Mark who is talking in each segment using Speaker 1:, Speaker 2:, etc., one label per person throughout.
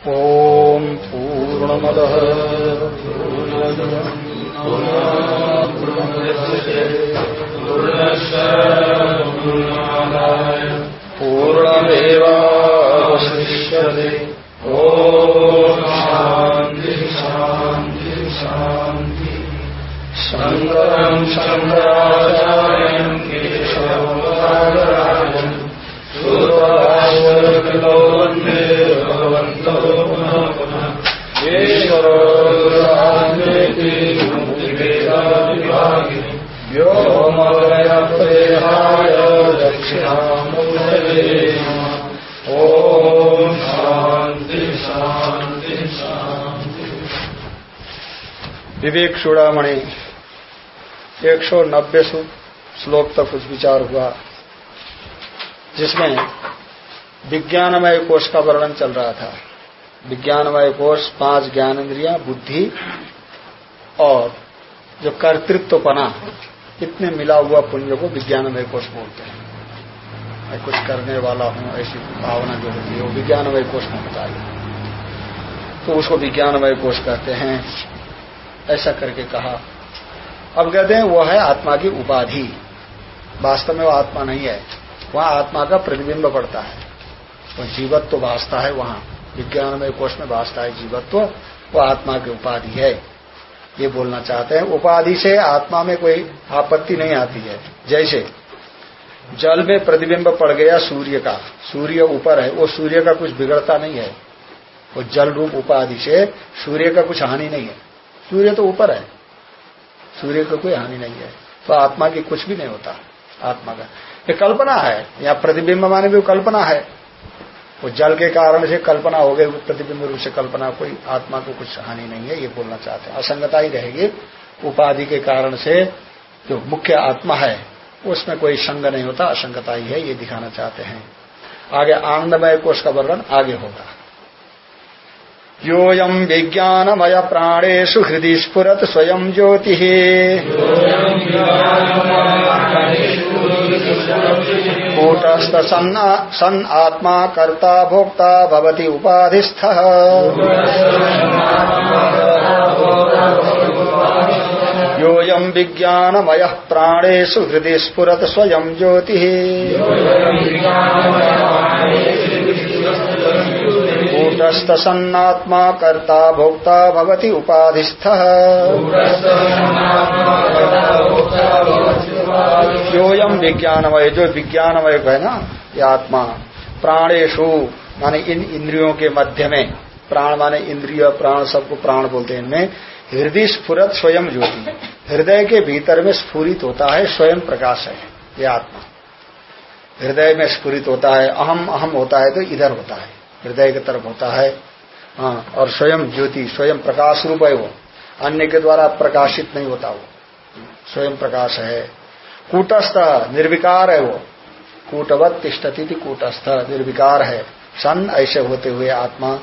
Speaker 1: ॐ पूर्णमदः। पूर्णमेवावशिष्यते। ॐ शान्ति शान्ति शान्ति। शङ्करम् शङ्कराचार्यम् विवेक चूड़ामणि एक सौ नब्बे श्लोक तक कुछ विचार हुआ, जिसमें विज्ञानमय कोष का वर्णन चल रहा था। विज्ञानमय कोष पाँच ज्ञान इंद्रिया बुद्धि और जो कर्तृत्वपना, इतने मिला हुआ पुण्य को विज्ञानमय कोष बोलते हैं। मैं कुछ करने वाला हूँ ऐसी भावना जो होती है वो विज्ञानमय कोष में बताई तो उसको विज्ञानमय कोष कहते हैं। ऐसा करके कहा अब कहते हैं वह है आत्मा की उपाधि। वास्तव में वो आत्मा नहीं है। वहाँ आत्मा का प्रतिबिंब पड़ता है। वो जीवत्व तो भाषता है वहाँ। विज्ञानमय कोष में भाषता है जीवत्व। तो, वो आत्मा की उपाधि है। ये बोलना चाहते हैं उपाधि से आत्मा में कोई आपत्ति नहीं आती है। जैसे जल में प्रतिबिंब पड़ गया सूर्य का। सूर्य ऊपर है। वो सूर्य का कुछ बिगड़ता नहीं है। वो जल रूप उपाधि से सूर्य का कुछ हानि नहीं है। सूर्य तो ऊपर है। सूर्य का कोई हानि नहीं है। तो आत्मा की कुछ भी नहीं होता। आत्मा का। ये कल्पना है। या प्रतिबिंब माने भी कल्पना है। वो जल के कारण से कल्पना हो गई। प्रतिबिंब रूप से कल्पना कोई आत्मा को कुछ हानि नहीं है, ये बोलना चाहते हैं। असंगता ही रहेगी। उपाधि के कारण से जो मुख्य आत्मा है उसमें कोई संग नहीं होता असंगता ही है, ये दिखाना चाहते हैं। आगे आनंदमय कोष का वर्णन आगे होगा। योऽयं विज्ञानमय प्राणेषु हृदय स्फुरत् स्वयं ज्योति। कूटस्थ सन् आत्मा कर्ता भोक्ता भवति उपाधिस्थः। योऽयं विज्ञानमयः प्राणेषु हृदि स्फुरत् स्वयं ज्योतिः। कूटस्थ सन्नात्मा कर्ता भोक्ता भवति उपाधिस्थः। योयम विज्ञानमय, जो विज्ञानमय है ना, ये आत्मा प्राणेशु माने इन इंद्रियों के मध्य में, प्राण माने इंद्रिय, प्राण, सबको प्राण बोलते हैं इनमें। हृदय स्फुरत स्वयं ज्योति। हृदय के भीतर में स्फुरित होता है, स्वयं प्रकाश है, ये आत्मा। हृदय में स्फुरित होता है, अहम अहम होता है तो इधर होता है। हृदय की तरफ़ होता है हाँ और स्वयं ज्योति, स्वयं प्रकाश रूप है वो। अन्य के द्वारा प्रकाशित नहीं होता वो। स्वयं प्रकाश है। कूटस्थ, निर्विकार है वो। कूटवत तिष्ठती कूटस्थ, निर्विकार है। सन ऐसे होते हुए आत्मा।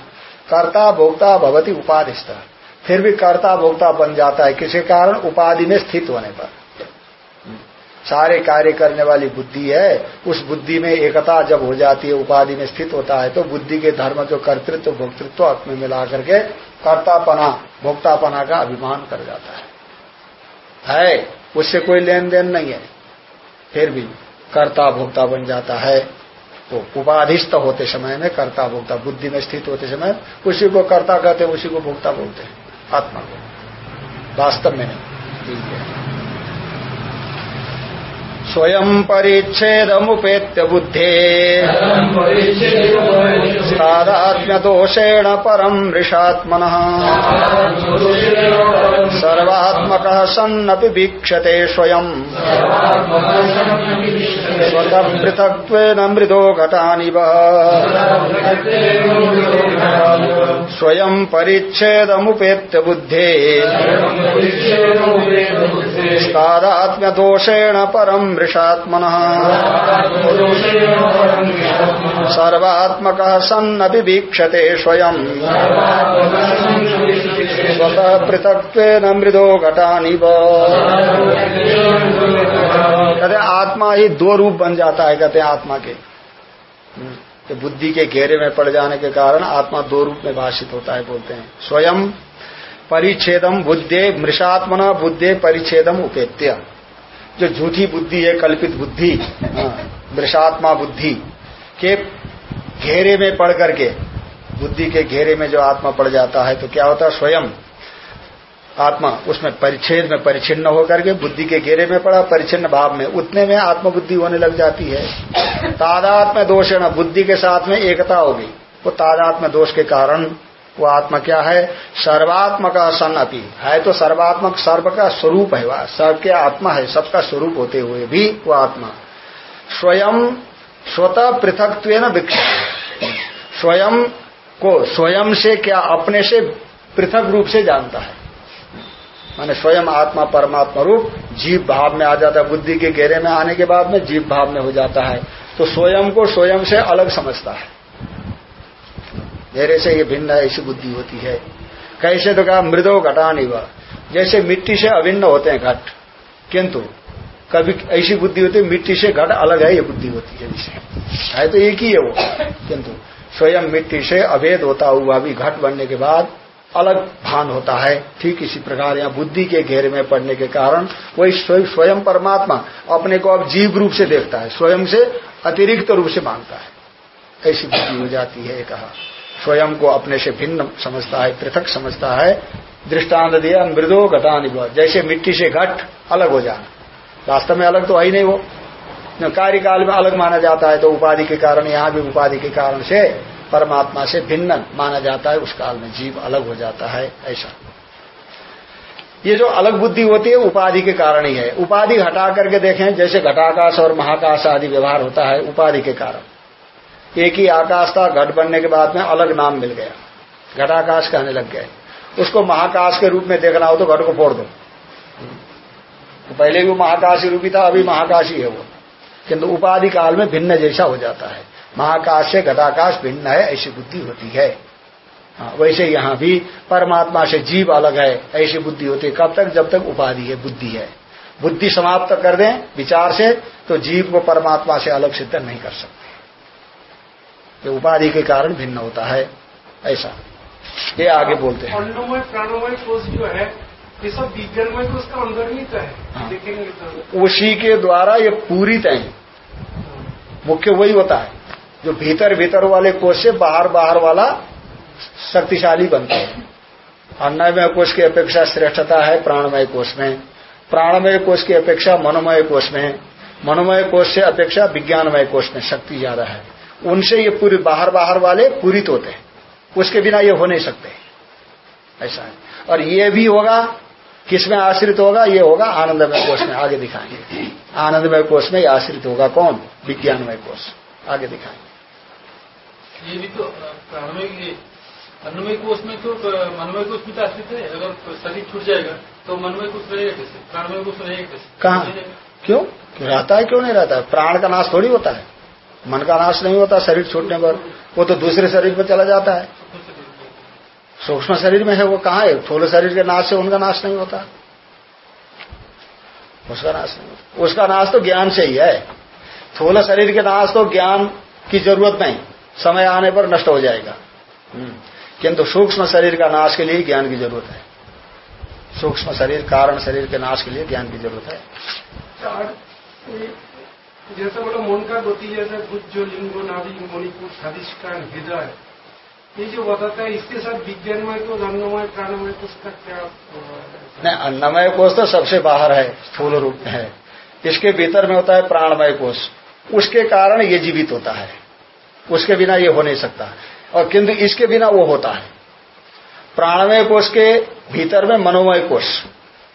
Speaker 1: कर्ता, भोक्ता, भवती, उपाधिस्थ। फिर भी कर्ता भोक्ता बन जाता है। किसी कारण? उपाधि में स्थित होने पर। सारे कार्य करने वाली बुद्धि है। उस बुद्धि में एकता जब हो जाती है, उपाधि में स्थित होता है तो बुद्धि के धर्म जो कर्तृत्व, भोक्तृत्व अपने मिला करके कर्तापना, भोक्तापना का अभिमान कर जाता है। है, उससे कोई लेन देन नहीं है। फिर भी कर्ता भोक्ता बन जाता है। तो उपाधिस्थ होते समय में कर्ता भोक्ता, बुद्धि में स्थित होते समय उसी को कर्ता कहते हैं, उसी को भोक्ता बोलते हैं। आत्मा को। वास्तव में नहीं। स्वयं परिच्छेदमुपेत्य बुद्धे। तादात्म्यदोषेण परम ऋषात्मनः। सर्वात्मकः सन्नपि वीक्षते स्वयम् स्वतः पृथक्त्वेन मृदो घटानिव। स्वयं परिच्छेदमुपेत्य बुद्धे। तादात्म्यदोषेण परम मृषात्मनः सर्वात्मकः सन्नपि वीक्षते स्वयम्। स्वतः पृथक्त्वेन मृदो घटानिव। कहते आत्मा ही दो रूप बन जाता है, कहते आत्मा के। कि बुद्धि के घेरे में पड़ जाने के कारण आत्मा दो रूप में भाषित होता है, बोलते हैं। स्वयं परिच्छेदम बुद्धे मृषात्मना बुद्धे परिच्छेदम उपेत्य। जो झूठी बुद्धि है कल्पित बुद्धि हाँ, बुद्धि के घेरे में पड़ करके बुद्धि के घेरे में जो आत्मा पड़ जाता है तो क्या होता है? स्वयं आत्मा उसमें परिच्छेद में परिचिन्न होकर के बुद्धि के घेरे में पड़ा परिचिन्न भाव में। उतने में आत्मबुद्धि होने लग जाती है। तादात्म दोष है ना बुद्धि के साथ में एकता होगी। वो तादात्म दोष के कारण वो आत्मा क्या है? सर्वात्मक सन अपी। है तो सर्वात्मक सर्व का स्वरूप है वह। सर्व के आत्मा है, सबका स्वरूप होते हुए भी वो आत्मा। स्वयं स्वतः पृथक स्वयं को स्वयं से क्या अपने से पृथक रूप से जानता है। माने स्वयं आत्मा, परमात्मा रूप, जीव भाव में आ जाता है, बुद्धि के घेरे में आने के बाद में जीव भाव में हो जाता है। तो स्वयं को स्वयं से अलग समझता है। घेरे से ये भिन्न है, ऐसी बुद्धि होती है। कैसे तो कहा, मृदो घटा नहीं हुआ जैसे मिट्टी से अभिन्न होते हैं घट, किंतु कभी ऐसी बुद्धि होती है, मिट्टी से घट अलग है, ये बुद्धि होती है इसे है तो एक ही है वो, किंतु स्वयं मिट्टी से अभेद होता हुआ भी घट बनने के बाद अलग भान होता है। ठीक इसी प्रकार यहाँ बुद्धि के घेरे में पड़ने के कारण वही स्वयं परमात्मा अपने को अब जीव रूप से देखता है, स्वयं से अतिरिक्त रूप से मानता है। ऐसी बुद्धि हो जाती है कहा। स्वयं को अपने से भिन्न समझता है, पृथक समझता है। दृष्टांत दिया, मृदो घटानिभ जैसे मिट्टी से घट, अलग हो जाना। वास्तव में अलग तो है ही नहीं वो। कार्यकाल में अलग माना जाता है तो उपाधि के कारण, यहाँ भी उपाधि के कारण से परमात्मा से भिन्न माना जाता है, उस काल में जीव अलग हो जाता है, ऐसा। ये जो अलग बुद्धि होती है, उपाधि के कारण ही है। उपाधि हटा करके देखें, जैसे घटाकाश और महाकाश आदि व्यवहार होता है, उपाधि के कारण। एक ही आकाश था घट बनने के बाद में अलग नाम मिल गया। घटाकाश कहने लग गए। उसको महाकाश के रूप में देखना हो तो घट को फोड़ दो। तो पहले भी महाकाशी रूपी था अभी महाकाशी है वो। किंतु उपाधि काल में भिन्न जैसा हो जाता है। महाकाश से घटाकाश भिन्न है ऐसी बुद्धि होती है। हाँ, वैसे यहाँ भी परमात्मा से जीव अलग है ऐसी बुद्धि होती है। कब तक? जब तक उपाधि है बुद्धि है। बुद्धि समाप्त कर दें विचार से तो जीव को परमात्मा से अलग सिद्ध नहीं कर सकते। ये उपाधि के कारण भिन्न होता है। ऐसा। ये आगे बोलते हैं।
Speaker 2: अन्नमय प्राणमय कोष जो है ये सब विज्ञानमय कोष का अंतर्निहित है। हाँ। देखेंगे
Speaker 1: तो। उसी के द्वारा ये पूरी तय। मुख्य वही होता है। जो भीतर भीतर वाले कोष से बाहर बाहर वाला शक्तिशाली बनता है। अन्नमय कोष की अपेक्षा श्रेष्ठता है प्राणमय कोष में। प्राणमय कोष की अपेक्षा मनोमय कोष में। मनोमय कोष से अपेक्षा विज्ञानमय कोष में शक्ति ज़्यादा है। उनसे ये पूरी बाहर बाहर वाले पूरित होते हैं। उसके बिना ये हो नहीं सकते। ऐसा है। और ये भी होगा किसमें आश्रित होगा ये होगा आनंदमय कोष में आगे दिखाएँगे। आनंदमय कोष में आश्रित होगा कौन? विज्ञानमय कोष। आगे दिखाएँगे।
Speaker 3: ये भी तो प्राणमय अन्नमय कोष में तो मनमय कोष भी तो आश्रित है। अगर शरीर छूट जाएगा तो मनमय कोष रहेगा कैसे? प्राणमय कोष रहेगा कैसे?
Speaker 1: कहा? क्यों? रहता है क्यों नहीं रहता? है प्राण का नाश थोड़ी होता है। मन का नाश नहीं होता, शरीर छूटने पर। वो तो दूसरे शरीर पर चला जाता है। सूक्ष्म शरीर में है वो कहा है? थोड़े शरीर के नाश से उनका नाश नहीं होता। उसका नाश नहीं होता। उसका नाश तो ज्ञान से ही है। थोड़ा शरीर के नाश तो ज्ञान की ज़रूरत नहीं। समय आने पर नष्ट हो जाएगा। हम्म। किंतु सूक्ष्म शरीर का नाश के लिए ज्ञान की ज़रूरत है। सूक्ष्म शरीर, कारण शरीर के नाश के लिए ज्ञान की ज़रूरत है।
Speaker 2: जैसे बोलो, मन का गति जैसे कुछ जो लिंगो नाभि मणिपुर स्वादिष्टान हृदय। ये जो बताता है, इसके साथ विज्ञानमय को अन्नमय, प्राणमय कोष का क्या
Speaker 1: नहीं, अन्नमय कोष तो सबसे बाहर है, स्थूल रूप में है। इसके भीतर में होता है प्राणमय कोष। उसके कारण ये जीवित होता है। उसके बिना ये हो नहीं सकता। और किंतु इसके बिना वो होता है। प्राणमय कोष के भीतर में मनोमय कोष।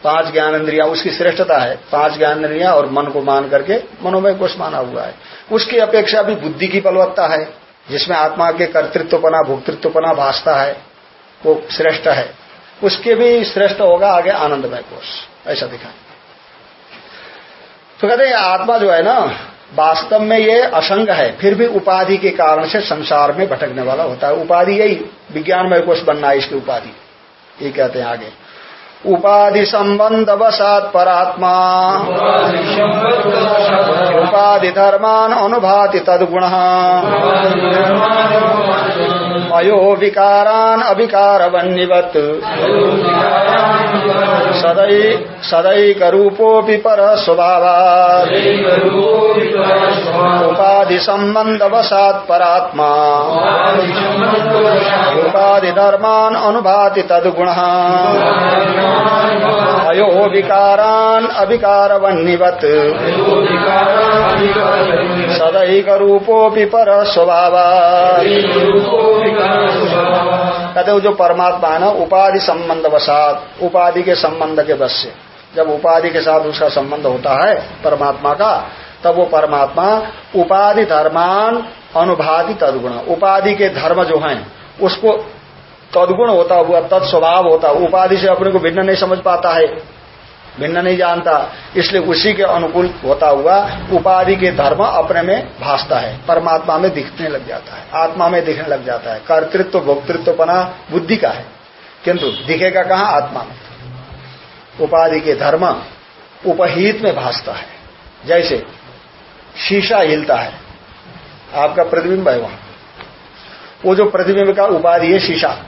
Speaker 1: पाँच ज्ञान इंद्रिया उसकी श्रेष्ठता है। पाँच ज्ञान इंद्रिया और मन को मान करके मनोमय कोष माना हुआ है। उसकी अपेक्षा भी बुद्धि की बलवत्ता है, जिसमें आत्मा के कर्तृत्वपना, भोक्तृत्वपना भाषता है, वो श्रेष्ठ है। उसके भी श्रेष्ठ होगा आगे आनंदमय कोष, ऐसा दिखाए तो कहते हैं आत्मा जो है ना, वास्तव में ये असंग है, फिर भी उपाधि के कारण से संसार में भटकने वाला होता है। उपाधि यही, विज्ञानमय कोष बनना है इसकी उपाधि। ये कहते हैं आगे। उपाधि संबंध वसात परात्मा। उपाधि धर्मान अनुभाति तदगुण। अयो विकारान अविकार वन्निवत सदै सदैक रूपोऽपि पर स्वभावात् उपाधि संबंध वसात परात्मा उपाधि धर्मान अनुभाति तदगुण। अयो विकारान अविकार वन्निवत सदैक रूपोऽपि पर स्वभावात् कहते जो परमात्मा है ना, उपाधि संबंध वसात, उपाधि के संबंध के बस से जब उपाधि के साथ उसका संबंध होता है, परमात्मा का, तब वो परमात्मा उपाधि धर्मान अनुभाति तदगुण। उपाधि के धर्म जो हैं, उसको तदगुण होता हुआ, तत्स्वभाव होता, उपाधि से अपने को भिन्न नहीं समझ पाता है। भिन्न नहीं जानता। इसलिए उसी के अनुकूल होता हुआ उपाधि के धर्म अपने में भासता है। परमात्मा में दिखने लग जाता है। आत्मा में दिखने लग जाता है। कर्तृत्व भोक्तृत्व पना बुद्धि का है। किंतु दिखेगा कहा? आत्मा में। उपाधि के धर्म उपहित में भासता है। जैसे शीशा हिलता है। आपका प्रतिबिंब है वहाँ। वो जो प्रतिबिंब का उपाधि है शीशा।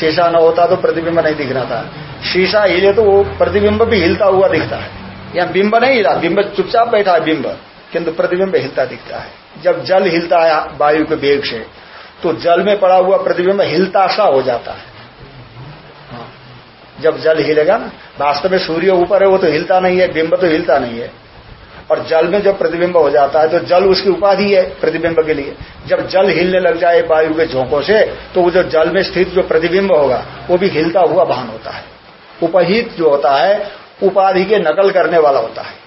Speaker 1: शीशा न होता तो प्रतिबिंब नहीं दिखना था। शीशा हिले तो वो प्रतिबिंब भी हिलता हुआ दिखता है। यहाँ बिंब नहीं हिला, बिंब चुपचाप बैठा है बिंब, किंतु प्रतिबिंब हिलता दिखता है। जब जल हिलता है, वायु के वेग से तो जल में पड़ा हुआ प्रतिबिंब हिलता सा हो जाता है। हाँ। जब जल हिलेगा ना, वास्तव में सूर्य ऊपर है, वो तो हिलता नहीं है, बिंब तो हिलता नहीं है। और जल में जब प्रतिबिंब हो जाता है तो जल उसकी उपाधि है प्रतिबिंब के लिए। जब जल हिलने लग जाए वायु के झोंकों से तो वो जो जल में स्थित जो प्रतिबिंब होगा, वो भी हिलता हुआ भान होता है। उपहित जो होता है, उपाधि के नकल करने वाला होता है।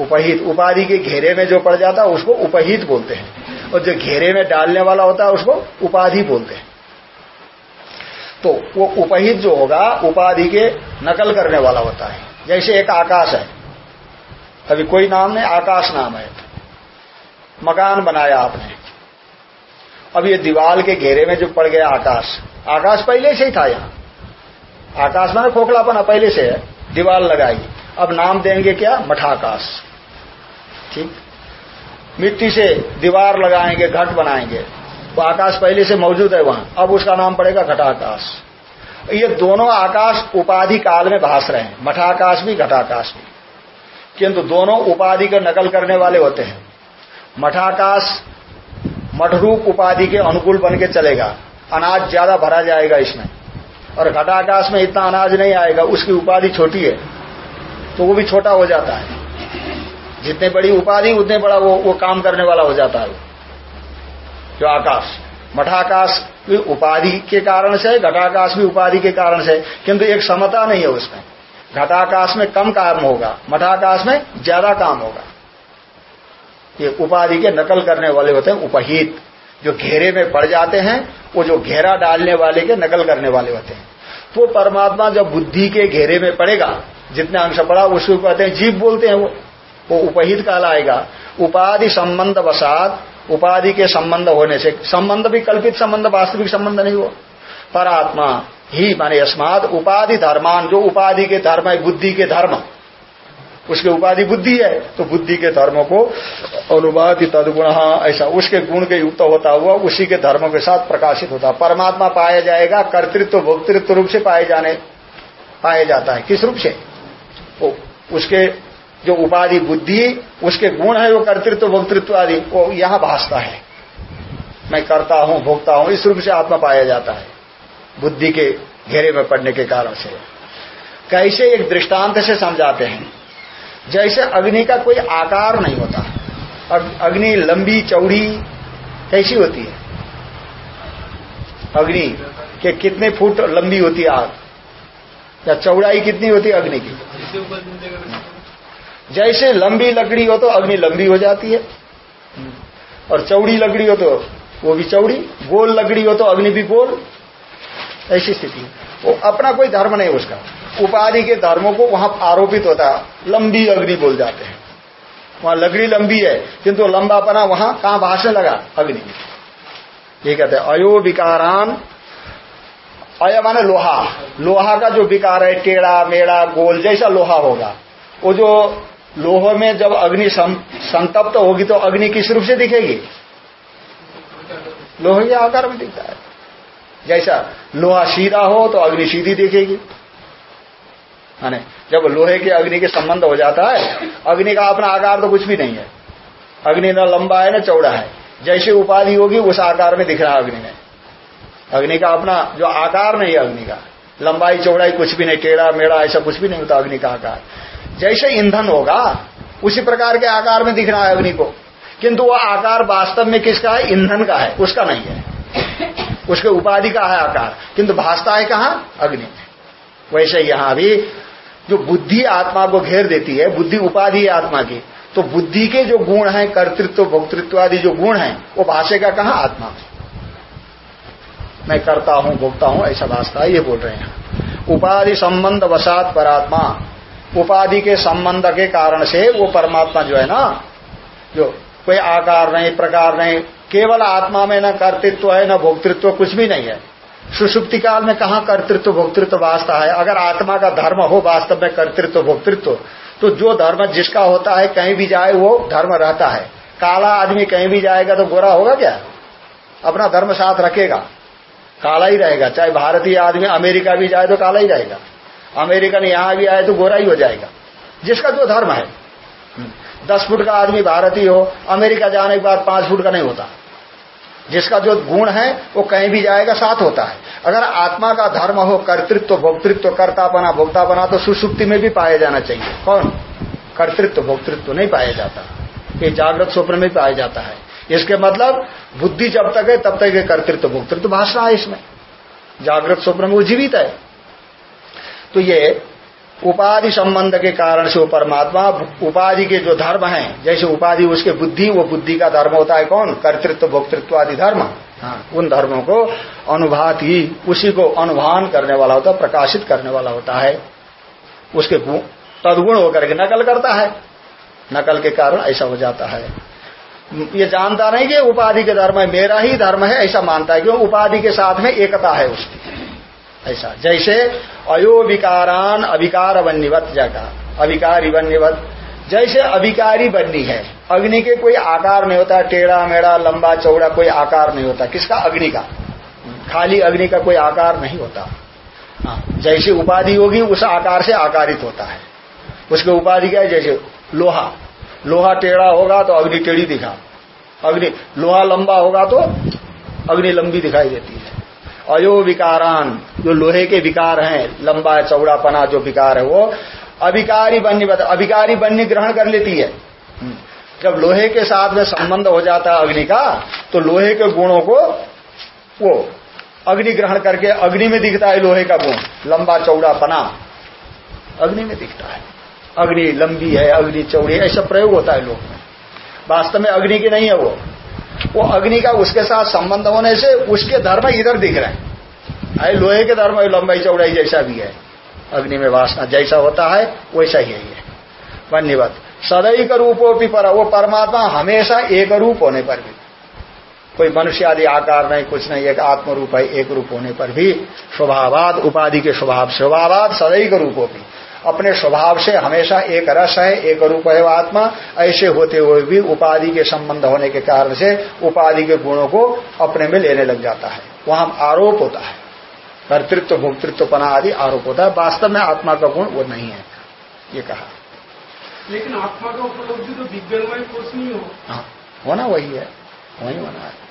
Speaker 1: उपहित, उपाधि के घेरे में जो पड़ जाता है, उसको उपहित बोलते हैं। और जो घेरे में डालने वाला होता है, उसको उपाधि बोलते हैं। तो वो उपहित जो होगा, उपाधि के नकल करने वाला होता है। जैसे एक आकाश है। अभी कोई नाम नहीं, आकाश नाम है। मकान बनाया आपने। अब ये दीवाल के घेरे में जो पड़ गया आकाश आकाश पहले से ही था यहाँ। आकाश में खोखलापना पहले से है। दीवार लगाई। अब नाम देंगे क्या? मठाकाश। ठीक? मिट्टी से दीवार लगाएँगे, घट बनाएँगे। वो आकाश पहले से मौजूद है वहाँ। अब उसका नाम पड़ेगा घटाकाश। ये दोनों आकाश उपाधि काल में भास रहे हैं। मठाकाश भी, घटाकाश भी। किंतु दोनों उपाधि का नकल करने वाले होते हैं। मठाकाश मठरूप उपाधि के अनुकूल बन के चलेगा। अनाज ज़्यादा भरा जाएगा इसमें। और घटाकाश में इतना अनाज नहीं आएगा, उसकी उपाधि छोटी है तो वो भी छोटा हो जाता है। जितने बड़ी उपाधि, उतने बड़ा वो वो काम करने वाला हो जाता है जो आकाश, मठाकाश भी उपाधि के कारण से घटाकाश भी उपाधि के कारण से किंतु एक समता नहीं है उसमें। घटाकाश में कम काम होगा, मठाकाश में ज़्यादा काम होगा। ये उपाधि के नकल करने वाले होते हैं, उपहित। जो घेरे में पड़ जाते हैं, वो जो घेरा डालने वाले के नकल करने वाले होते हैं। तो परमात्मा जब बुद्धि के घेरे में पड़ेगा, जितने अंश पड़ा उसको कहते हैं, जीव बोलते हैं वो। वो उपहित काल आएगा। उपाधि संबंध वसात, उपाधि के संबंध होने से, संबंध भी कल्पित संबंध, वास्तविक संबंध नहीं हो पर आत्मा ही माने अस्मात उपाधि धर्मान, जो उपाधि के धर्म है, बुद्धि के धर्म। उसके उपाधि बुद्धि है तो बुद्धि के धर्म को अनुवादी तदगुण, ऐसा उसके गुण के युक्त होता हुआ उसी के धर्म के साथ प्रकाशित होता। परमात्मा पाया जाएगा, कर्तृत्व, भोक्तृत्व रूप से पाए जाने, पाया जाता है। किस रूप से? वो उसके जो उपाधि बुद्धि, उसके गुण है वो कर्तृत्व, भोक्तृत्व आदि, वो यहाँ भाषता है। मैं करता हूँ, भोगता हूँ, इस रूप से आत्मा पाया जाता है, बुद्धि के घेरे में पड़ने के कारण से। कैसे एक दृष्टांत से समझाते हैं? जैसे अग्नि का कोई आकार नहीं होता। अग्नि लंबी, चौड़ी, कैसी होती है? अग्नि के कितने फुट लंबी होती है आग? या चौड़ाई कितनी होती है अग्नि की? जैसे लंबी लकड़ी हो तो अग्नि लंबी हो जाती है। और चौड़ी लकड़ी हो तो वो भी चौड़ी, गोल लकड़ी हो तो अग्नि भी गोल। ऐसी स्थिति वो अपना कोई धर्म नहीं उसका। उपाधि के धर्मों को वहाँ आरोपित होता है। लंबी अग्नि बोल जाते हैं। वहाँ लकड़ी लंबी है, किंतु लंबापना वहाँ कहाँ भाषण लगा? अग्नि। ये कहते हैं, अयो विकारान, अय माने लोहा। लोहा का जो विकार है, टेढ़ा मेड़ा गोल, जैसा लोहा होगा। वो जो लोह में जब अग्नि संतप्त होगी तो अग्नि किस रूप से दिखेगी? लोहे के आकार में दिखता है। जैसा लोहा सीधा हो तो अग्नि सीधी दिखेगी। माने जब लोहे के अग्नि के संबंध हो जाता है, अग्नि का अपना आकार तो कुछ भी नहीं है। अग्नि न लंबा है, न चौड़ा है। जैसे उपाधि होगी, उस आकार में दिख रहा है अग्नि में। अग्नि का अपना जो आकार नहीं है अग्नि का, लंबाई, चौड़ाई कुछ भी नहीं, टेढ़ा, मेढ़ा, ऐसा कुछ भी नहीं होता अग्नि का आकार। जैसे ईंधन होगा, उसी प्रकार के आकार में दिख रहा है अग्नि को। किंतु वह आकार वास्तव में किसका है? ईंधन का है, उसका नहीं है। उसके उपाधि का है आकार। किंतु भाषता है कहा? अग्नि वैसे यहाँ भी जो बुद्धि आत्मा को घेर देती है, बुद्धि उपाधि है आत्मा की तो बुद्धि के जो गुण हैं, कर्तृत्व, भोक्तृत्व आदि जो गुण हैं, वो भाषेगा कहा आत्मा मैं? करता हूँ, भोगता हूँ, ऐसा भाषता है ये बोल रहे हैं। उपाधि संबंध वसात परात्मा। उपाधि के संबंध के कारण से वो परमात्मा जो है ना, जो कोई आकार नहीं, प्रकार नहीं, केवल आत्मा में न कर्तृत्व है, न भोक्तृत्व, कुछ भी नहीं है। सुषुप्ति काल में कहा कर्तृत्व, भोक्तृत्व वास्ता है? अगर आत्मा का धर्म हो वास्तव में कर्तृत्व, भोक्तृत्व तो जो धर्म जिसका होता है, कहीं भी जाए, वो धर्म रहता है। काला आदमी कहीं भी जाएगा तो गोरा होगा क्या? अपना धर्म साथ रखेगा। काला ही रहेगा। चाहे भारतीय आदमी अमेरिका भी जाए तो काला ही रहेगा। अमेरिकन यहाँ भी आए तो गोरा ही हो जाएगा। जिसका जो धर्म है। दस फुट का आदमी भारतीय हो, अमेरिका जाने के बाद पाँच फुट का नहीं होता। जिसका जो गुण है, वो कहीं भी जाएगा, साथ होता है। अगर आत्मा का धर्म हो, कर्तृत्व, भोक्तृत्व, कर्तापना, भोक्तापना तो सुसुप्ति में भी पाया जाना चाहिए। कौन? कर्तृत्व, भोक्तृत्व नहीं पाया जाता। ये जागृत स्वप्न में पाया जाता है। इसके मतलब बुद्धि जब तक है, तब तक ये कर्तृत्व, भोक्तृत्व भाषा है इसमें। जागृत स्वप्न में वो जीवित है। तो ये उपाधि संबंध के कारण से वो परमात्मा उपाधि के जो धर्म है जैसे उपाधि उसके बुद्धि वो बुद्धि का धर्म होता है कौन? कर्तृत्व भोक्तृत्व आदि धर्म। हाँ। उन धर्मों को अनुभात ही उसी को अनुभान करने वाला होता है प्रकाशित करने वाला होता है। उसके तदगुण होकर के नकल करता है। नकल के कारण ऐसा हो जाता है। ये जानता नहीं कि उपाधि के धर्म है मेरा ही धर्म है ऐसा मानता है क्यों? उपाधि के साथ में एकता है उसकी। ऐसा। जैसे अयो विकारान अभिकार बन्नीवत जगह अभिकारी बन्नीवत जैसे अभिकारी बननी है। अग्नि के कोई आकार नहीं होता, टेढ़ा, मेढ़ा, लंबा, चौड़ा, कोई आकार नहीं होता। किसका? अग्नि का। खाली अग्नि का कोई आकार नहीं होता। हाँ जैसी उपाधि होगी, उस आकार से आकारित होता है। उसके उपाधि क्या है? जैसे लोहा। लोहा टेढ़ा होगा तो अग्नि टेढ़ी दिखा। अग्नि, लोहा लंबा होगा तो अग्नि लंबी दिखाई देती है। अयो विकारान जो लोहे के विकार हैं, लंबा चौड़ापना जो विकार है, वो अभिकारी बननी अभिकारी बननी ग्रहण कर लेती है। हम्म। जब लोहे के साथ में संबंध हो जाता है अग्नि का तो लोहे के गुणों को वो अग्नि ग्रहण करके अग्नि में दिखता है लोहे का गुण, लंबा चौड़ापना अग्नि में दिखता है। अग्नि लंबी है, अग्नि चौड़ी ऐसा प्रयोग होता है लोग में। वास्तव में अग्नि की नहीं है वो। वो अग्नि का उसके साथ संबंध होने से उसके धर्म इधर दिख रहे हैं। अरे लोहे के धर्म लंबाई चौड़ाई जैसा भी है। अग्नि में वासना जैसा होता है, वैसा ही है। धन्यवाद सदैक भी पर, वो परमात्मा हमेशा एक रूप होने पर भी। कोई मनुष्य आदि आकार नहीं, कुछ नहीं, एक आत्म रूप है, एक रूप होने पर भी। स्वभावाद, उपाधि के स्वभाव, स्वभावाद सदैक रूपोपी। अपने स्वभाव से हमेशा एक रस है एक रूप है आत्मा। ऐसे होते हुए भी उपाधि के संबंध होने के कारण से उपाधि के गुणों को अपने में लेने लग जाता है। वहाँ आरोप होता है। कर्तृत्व भोक्तृत्व पना आदि आरोप होता है। वास्तव में आत्मा का गुण वो नहीं है ये कहा।
Speaker 2: लेकिन आत्मा का उपलब्धि तो विज्ञानमय कोष नहीं हो
Speaker 1: हाँ। होना वही है वही होना है।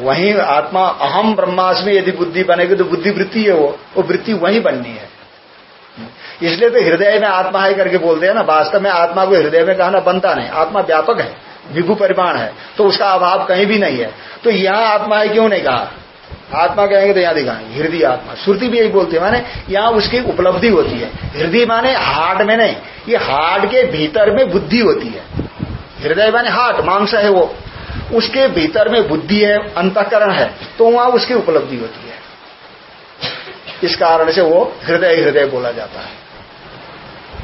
Speaker 1: वही आत्मा अहम ब्रह्मास्मि यदि बुद्धि बनेगी तो बुद्धि वृत्ति है वो वो वृत्ति वही बननी है। इसलिए तो हृदय में आत्मा है करके बोलते हैं ना, वास्तव में आत्मा को हृदय में कहना बनता नहीं। आत्मा व्यापक है विभु परिमाण है तो उसका अभाव कहीं भी नहीं है। तो यहाँ आत्मा है क्यों नहीं कहा? आत्मा कहेंगे तो यहाँ दिखाएँगे। हृदय आत्मा। श्रुति भी यही बोलती है, माने यहाँ उसकी उपलब्धि होती है। हृदय माने हार्ट में नहीं, ये हार्ट के भीतर में बुद्धि होती है। हृदय माने हार्ट, मांस है वो। उसके भीतर में बुद्धि है, अंतकरण है तो वहाँ उसकी उपलब्धि होती है। इस कारण से वो हृदय हृदय बोला जाता है।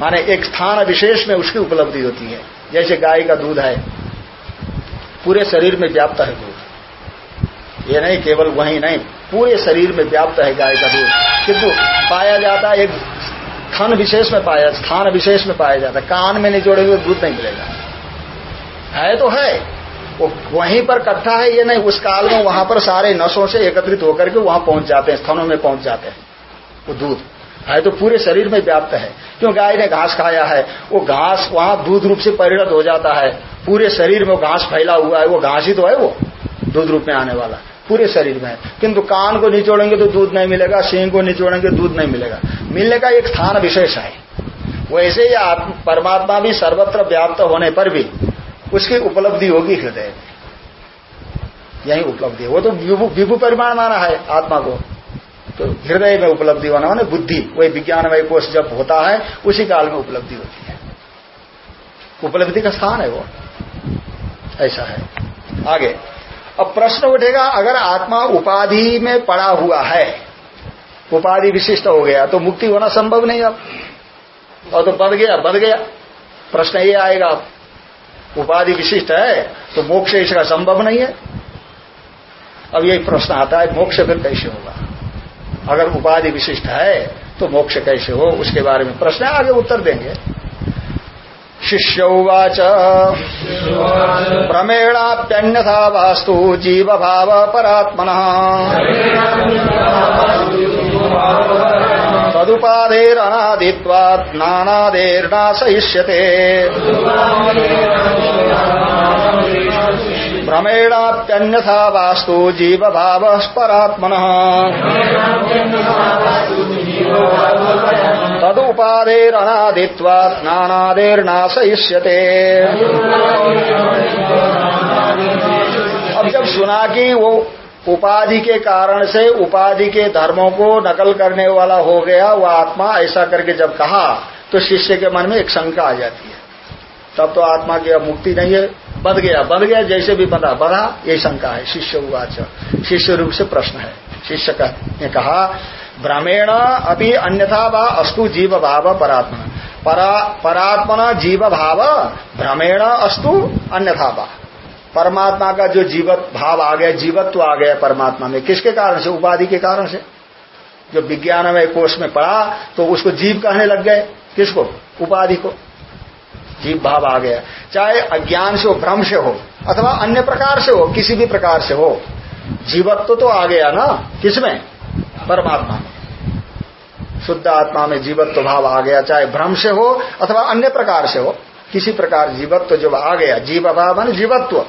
Speaker 1: माने एक स्थान विशेष में उसकी उपलब्धि होती है। जैसे गाय का दूध है, पूरे शरीर में व्याप्त है दूध। ये नहीं, केवल वही नहीं, पूरे शरीर में व्याप्त है गाय का दूध। किंतु पाया जाता है, एक खन विशेष में पाया, स्थान विशेष में पाया जाता कान में नहीं जोड़ेंगे तो दूध नहीं मिलेगा। है तो है। वो वहीं पर कट्ठा है, ये नहीं, उस काल में वहाँ पर सारे नसों से एकत्रित होकर के वहाँ पहुँच जाते हैं, स्थानों में पहुँच जाते हैं। वो दूध। है तो पूरे शरीर में व्याप्त है। क्यों? गाय ने घास खाया है। वो घास, वहाँ दूध रूप से परिणत हो जाता है। पूरे शरीर में घास फैला हुआ है। वो घास ही तो है वो, दूध रूप में आने वाला। पूरे शरीर में किंतु कान को निचोड़ेंगे तो दूध नहीं मिलेगा सिंह को निचोड़ेंगे, दूध नहीं मिलेगा। मिलने का एक स्थान विशेष है। वैसे ही परमात्मा भी सर्वत्र व्याप्त होने पर भी उसकी उपलब्धि होगी हृदय में। यही उपलब्धि वो तो विभु परिमाण माना है आत्मा को। तो हृदय में उपलब्धि होना माने बुद्धि, वही विज्ञानमय कोष जब होता है, उसी काल में उपलब्धि होती है। उपलब्धि का स्थान है वो। ऐसा है। आगे। अब प्रश्न उठेगा, अगर आत्मा उपाधि में पड़ा हुआ है, उपाधि विशिष्ट हो गया तो मुक्ति होना संभव नहीं अब। और तो बद गया बद गया। प्रश्न ये आएगा, उपाधि विशिष्ट है तो मोक्ष इसका संभव नहीं है। अब यही प्रश्न आता है, मोक्ष फिर कैसे होगा? अगर उपाधि विशिष्ट है तो मोक्ष कैसे हो, उसके बारे में प्रश्न आगे उत्तर देंगे। शिष्य उवाच। भ्रमेणाप्यन्यथा वास्तु जीव भाव परात्मन तदुपाधेरनादित्वात् नानादेर्नाशयिष्यते भ्रमेणाप्यन्यथा वास्तु जीव भाव परात्मन तदुपाधेरनादित्वात् नानादेर्नाशयिष्यते। अब जब सुना कि वो उपाधि के कारण से उपाधि के धर्मों को नकल करने वाला हो गया वह आत्मा ऐसा करके जब कहा तो शिष्य के मन में एक शंका आ जाती है। तब तो आत्मा की अब मुक्ति नहीं है। बद गया बद गया जैसे भी बदा बधा यही शंका है शिष्य उवाच। शिष्य रूप से प्रश्न है। शिष्य ने कहा भ्रमेण अभी अन्यथा व अस्तु जीव भाव परात्मा परा, परात्मना जीव भाव भ्रमेण अस्तु अन्यथा वा। परमात्मा का जो जीवत भाव आ गया जीवत्व आ गया परमात्मा में किसके कारण से? उपाधि के कारण से। जो विज्ञान में कोष में पड़ा तो उसको जीव कहने लग गए। किसको? उपाधि को। जीव भाव आ गया। चाहे अज्ञान से हो, भ्रम से हो, अथवा अन्य प्रकार से हो, किसी भी प्रकार से हो, जीवत्व तो आ गया ना? किसमें? परमात्मा में। शुद्ध आत्मा में जीवत्व भाव आ गया, चाहे भ्रम से हो, अथवा अन्य प्रकार से हो, किसी प्रकार जीवत्व जब आ गया जीव भाव मान जीवत्व।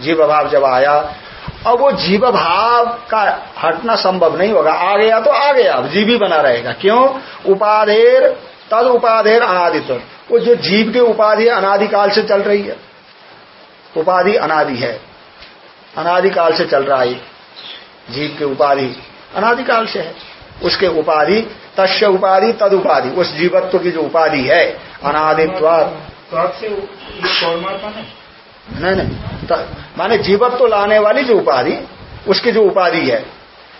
Speaker 1: जीव भाव जब आया, अब वो जीव भाव का हटना संभव नहीं होगा। आ गया तो आ गया, अब जीव बना रहेगा। क्यों? उपाधेर तद उपाधेर अनादित्व। वो जो जीव की उपाधि अनादिकाल से चल रही है। उपाधि अनादि है। अनादिकाल से चल रहा है। जीव की उपाधि अनादिकाल से है। उसके उपाधि तस्य उपाधि तद उपाधि उस जीवत्व की जो उपाधि है अनादित्व। नहीं नहीं। माने जीवत्व लाने वाली जो उपाधि उसकी जो उपाधि है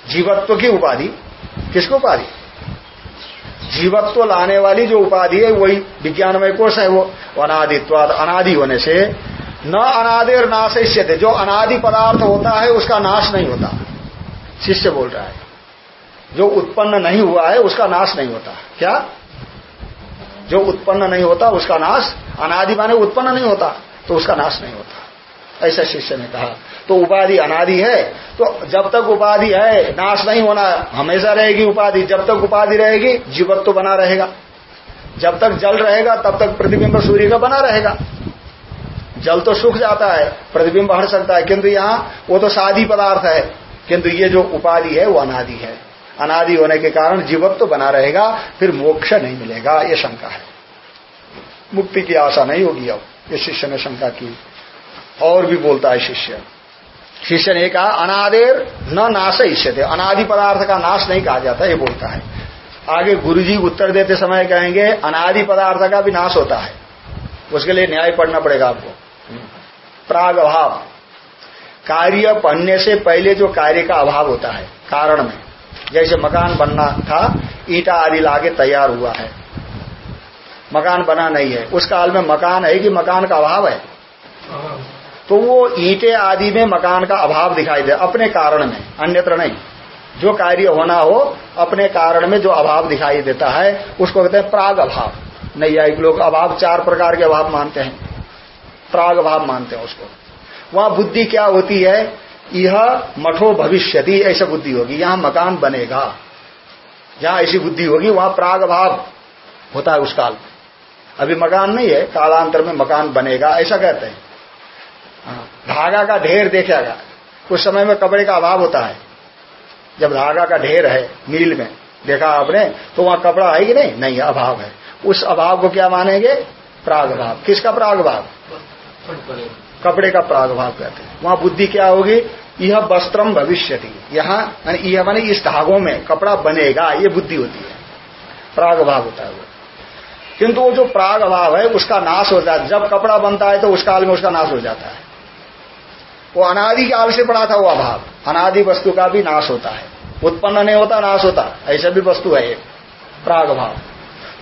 Speaker 1: जीवत्व की उपाधि किसको उपाधि? जीवत्व लाने वाली जो उपाधि है, वही विज्ञानमय कोष है वो, अनादित्वाद, अनादि होने से। न अनादि और नाश थे जो अनादि पदार्थ होता है, उसका नाश नहीं होता। शिष्य बोल रहा है। जो उत्पन्न नहीं हुआ है, उसका नाश नहीं होता। क्या? जो उत्पन्न नहीं होता, उसका नाश, अनादि माने उत्पन्न नहीं होता तो उसका नाश नहीं होता। ऐसा शिष्य ने कहा। तो उपाधि अनादि है तो जब तक उपाधि है, नाश नहीं होना, हमेशा रहेगी उपाधि। जब तक उपाधि रहेगी, जीवत्व तो बना रहेगा। जब तक जल रहेगा, तब तक प्रतिबिंब सूर्य का बना रहेगा। जल तो सूख जाता है, प्रतिबिंब हट सकता है। किंतु यहाँ वो तो सादी पदार्थ है। किंतु ये जो उपाधि है, वो अनादि है। अनादि होने के कारण जीवत्व तो बना रहेगा, फिर मोक्ष नहीं मिलेगा। ये शंका है। मुक्ति की आशा नहीं होगी अब। ये शिष्य ने शंका की। और भी बोलता है शिष्य। शिष्य ने कहा, अनादेर न नाश थे अनादि पदार्थ का नाश नहीं कहा जाता, ये बोलता है। आगे गुरुजी उत्तर देते समय कहेंगे, अनादि पदार्थ का भी नाश होता है। उसके लिए न्याय पढ़ना पड़ेगा आपको। प्राग अभाव कार्य पढ़ने से पहले जो कार्य का अभाव होता है, कारण में। जैसे मकान बनना था, ईटा आदि लाके तैयार हुआ है। मकान बना नहीं है। उस काल में मकान है कि मकान का अभाव है। तो वो ईटे आदि में मकान का अभाव दिखाई दे अपने कारण में अन्यत्र नहीं। जो कार्य होना हो अपने कारण में जो अभाव दिखाई देता है उसको कहते हैं प्राग अभाव। नैयायिक लोग अभाव चार प्रकार के अभाव मानते हैं। प्राग अभाव मानते हैं उसको। वहाँ बुद्धि क्या होती है? यह मठो भविष्यति ऐसा बुद्धि होगी। यहाँ मकान बनेगा। जहाँ ऐसी बुद्धि होगी वहाँ प्राग अभाव होता है उस काल में। अभी मकान नहीं है कालांतर में मकान बनेगा ऐसा कहते हाँ, धागा का ढेर देखेगा उस समय में कपड़े का अभाव होता है। जब धागा का ढेर है मील में, देखा आपने तो वहाँ कपड़ा है कि नहीं? नहीं, अभाव है। उस अभाव को क्या मानेंगे? प्राग भाव किसका प्राग भाव कपड़े का प्राग भाव कहते हैं। वहाँ बुद्धि क्या होगी? यह वस्त्रम भविष्य थी यहाँ यह मानी इस धागों में कपड़ा बनेगा, ये बुद्धि होती है। प्राग भाव होता है वो। किंतु वो जो प्राग अभाव है, उसका नाश हो जाता है। जब कपड़ा बनता है तो उस काल में उसका नाश हो जाता है। वो अनादि काल से पड़ा था वो अभाव। अनादि वस्तु का भी नाश होता है। उत्पन्न नहीं होता, नाश होता। ऐसा भी वस्तु है एक प्राग भाव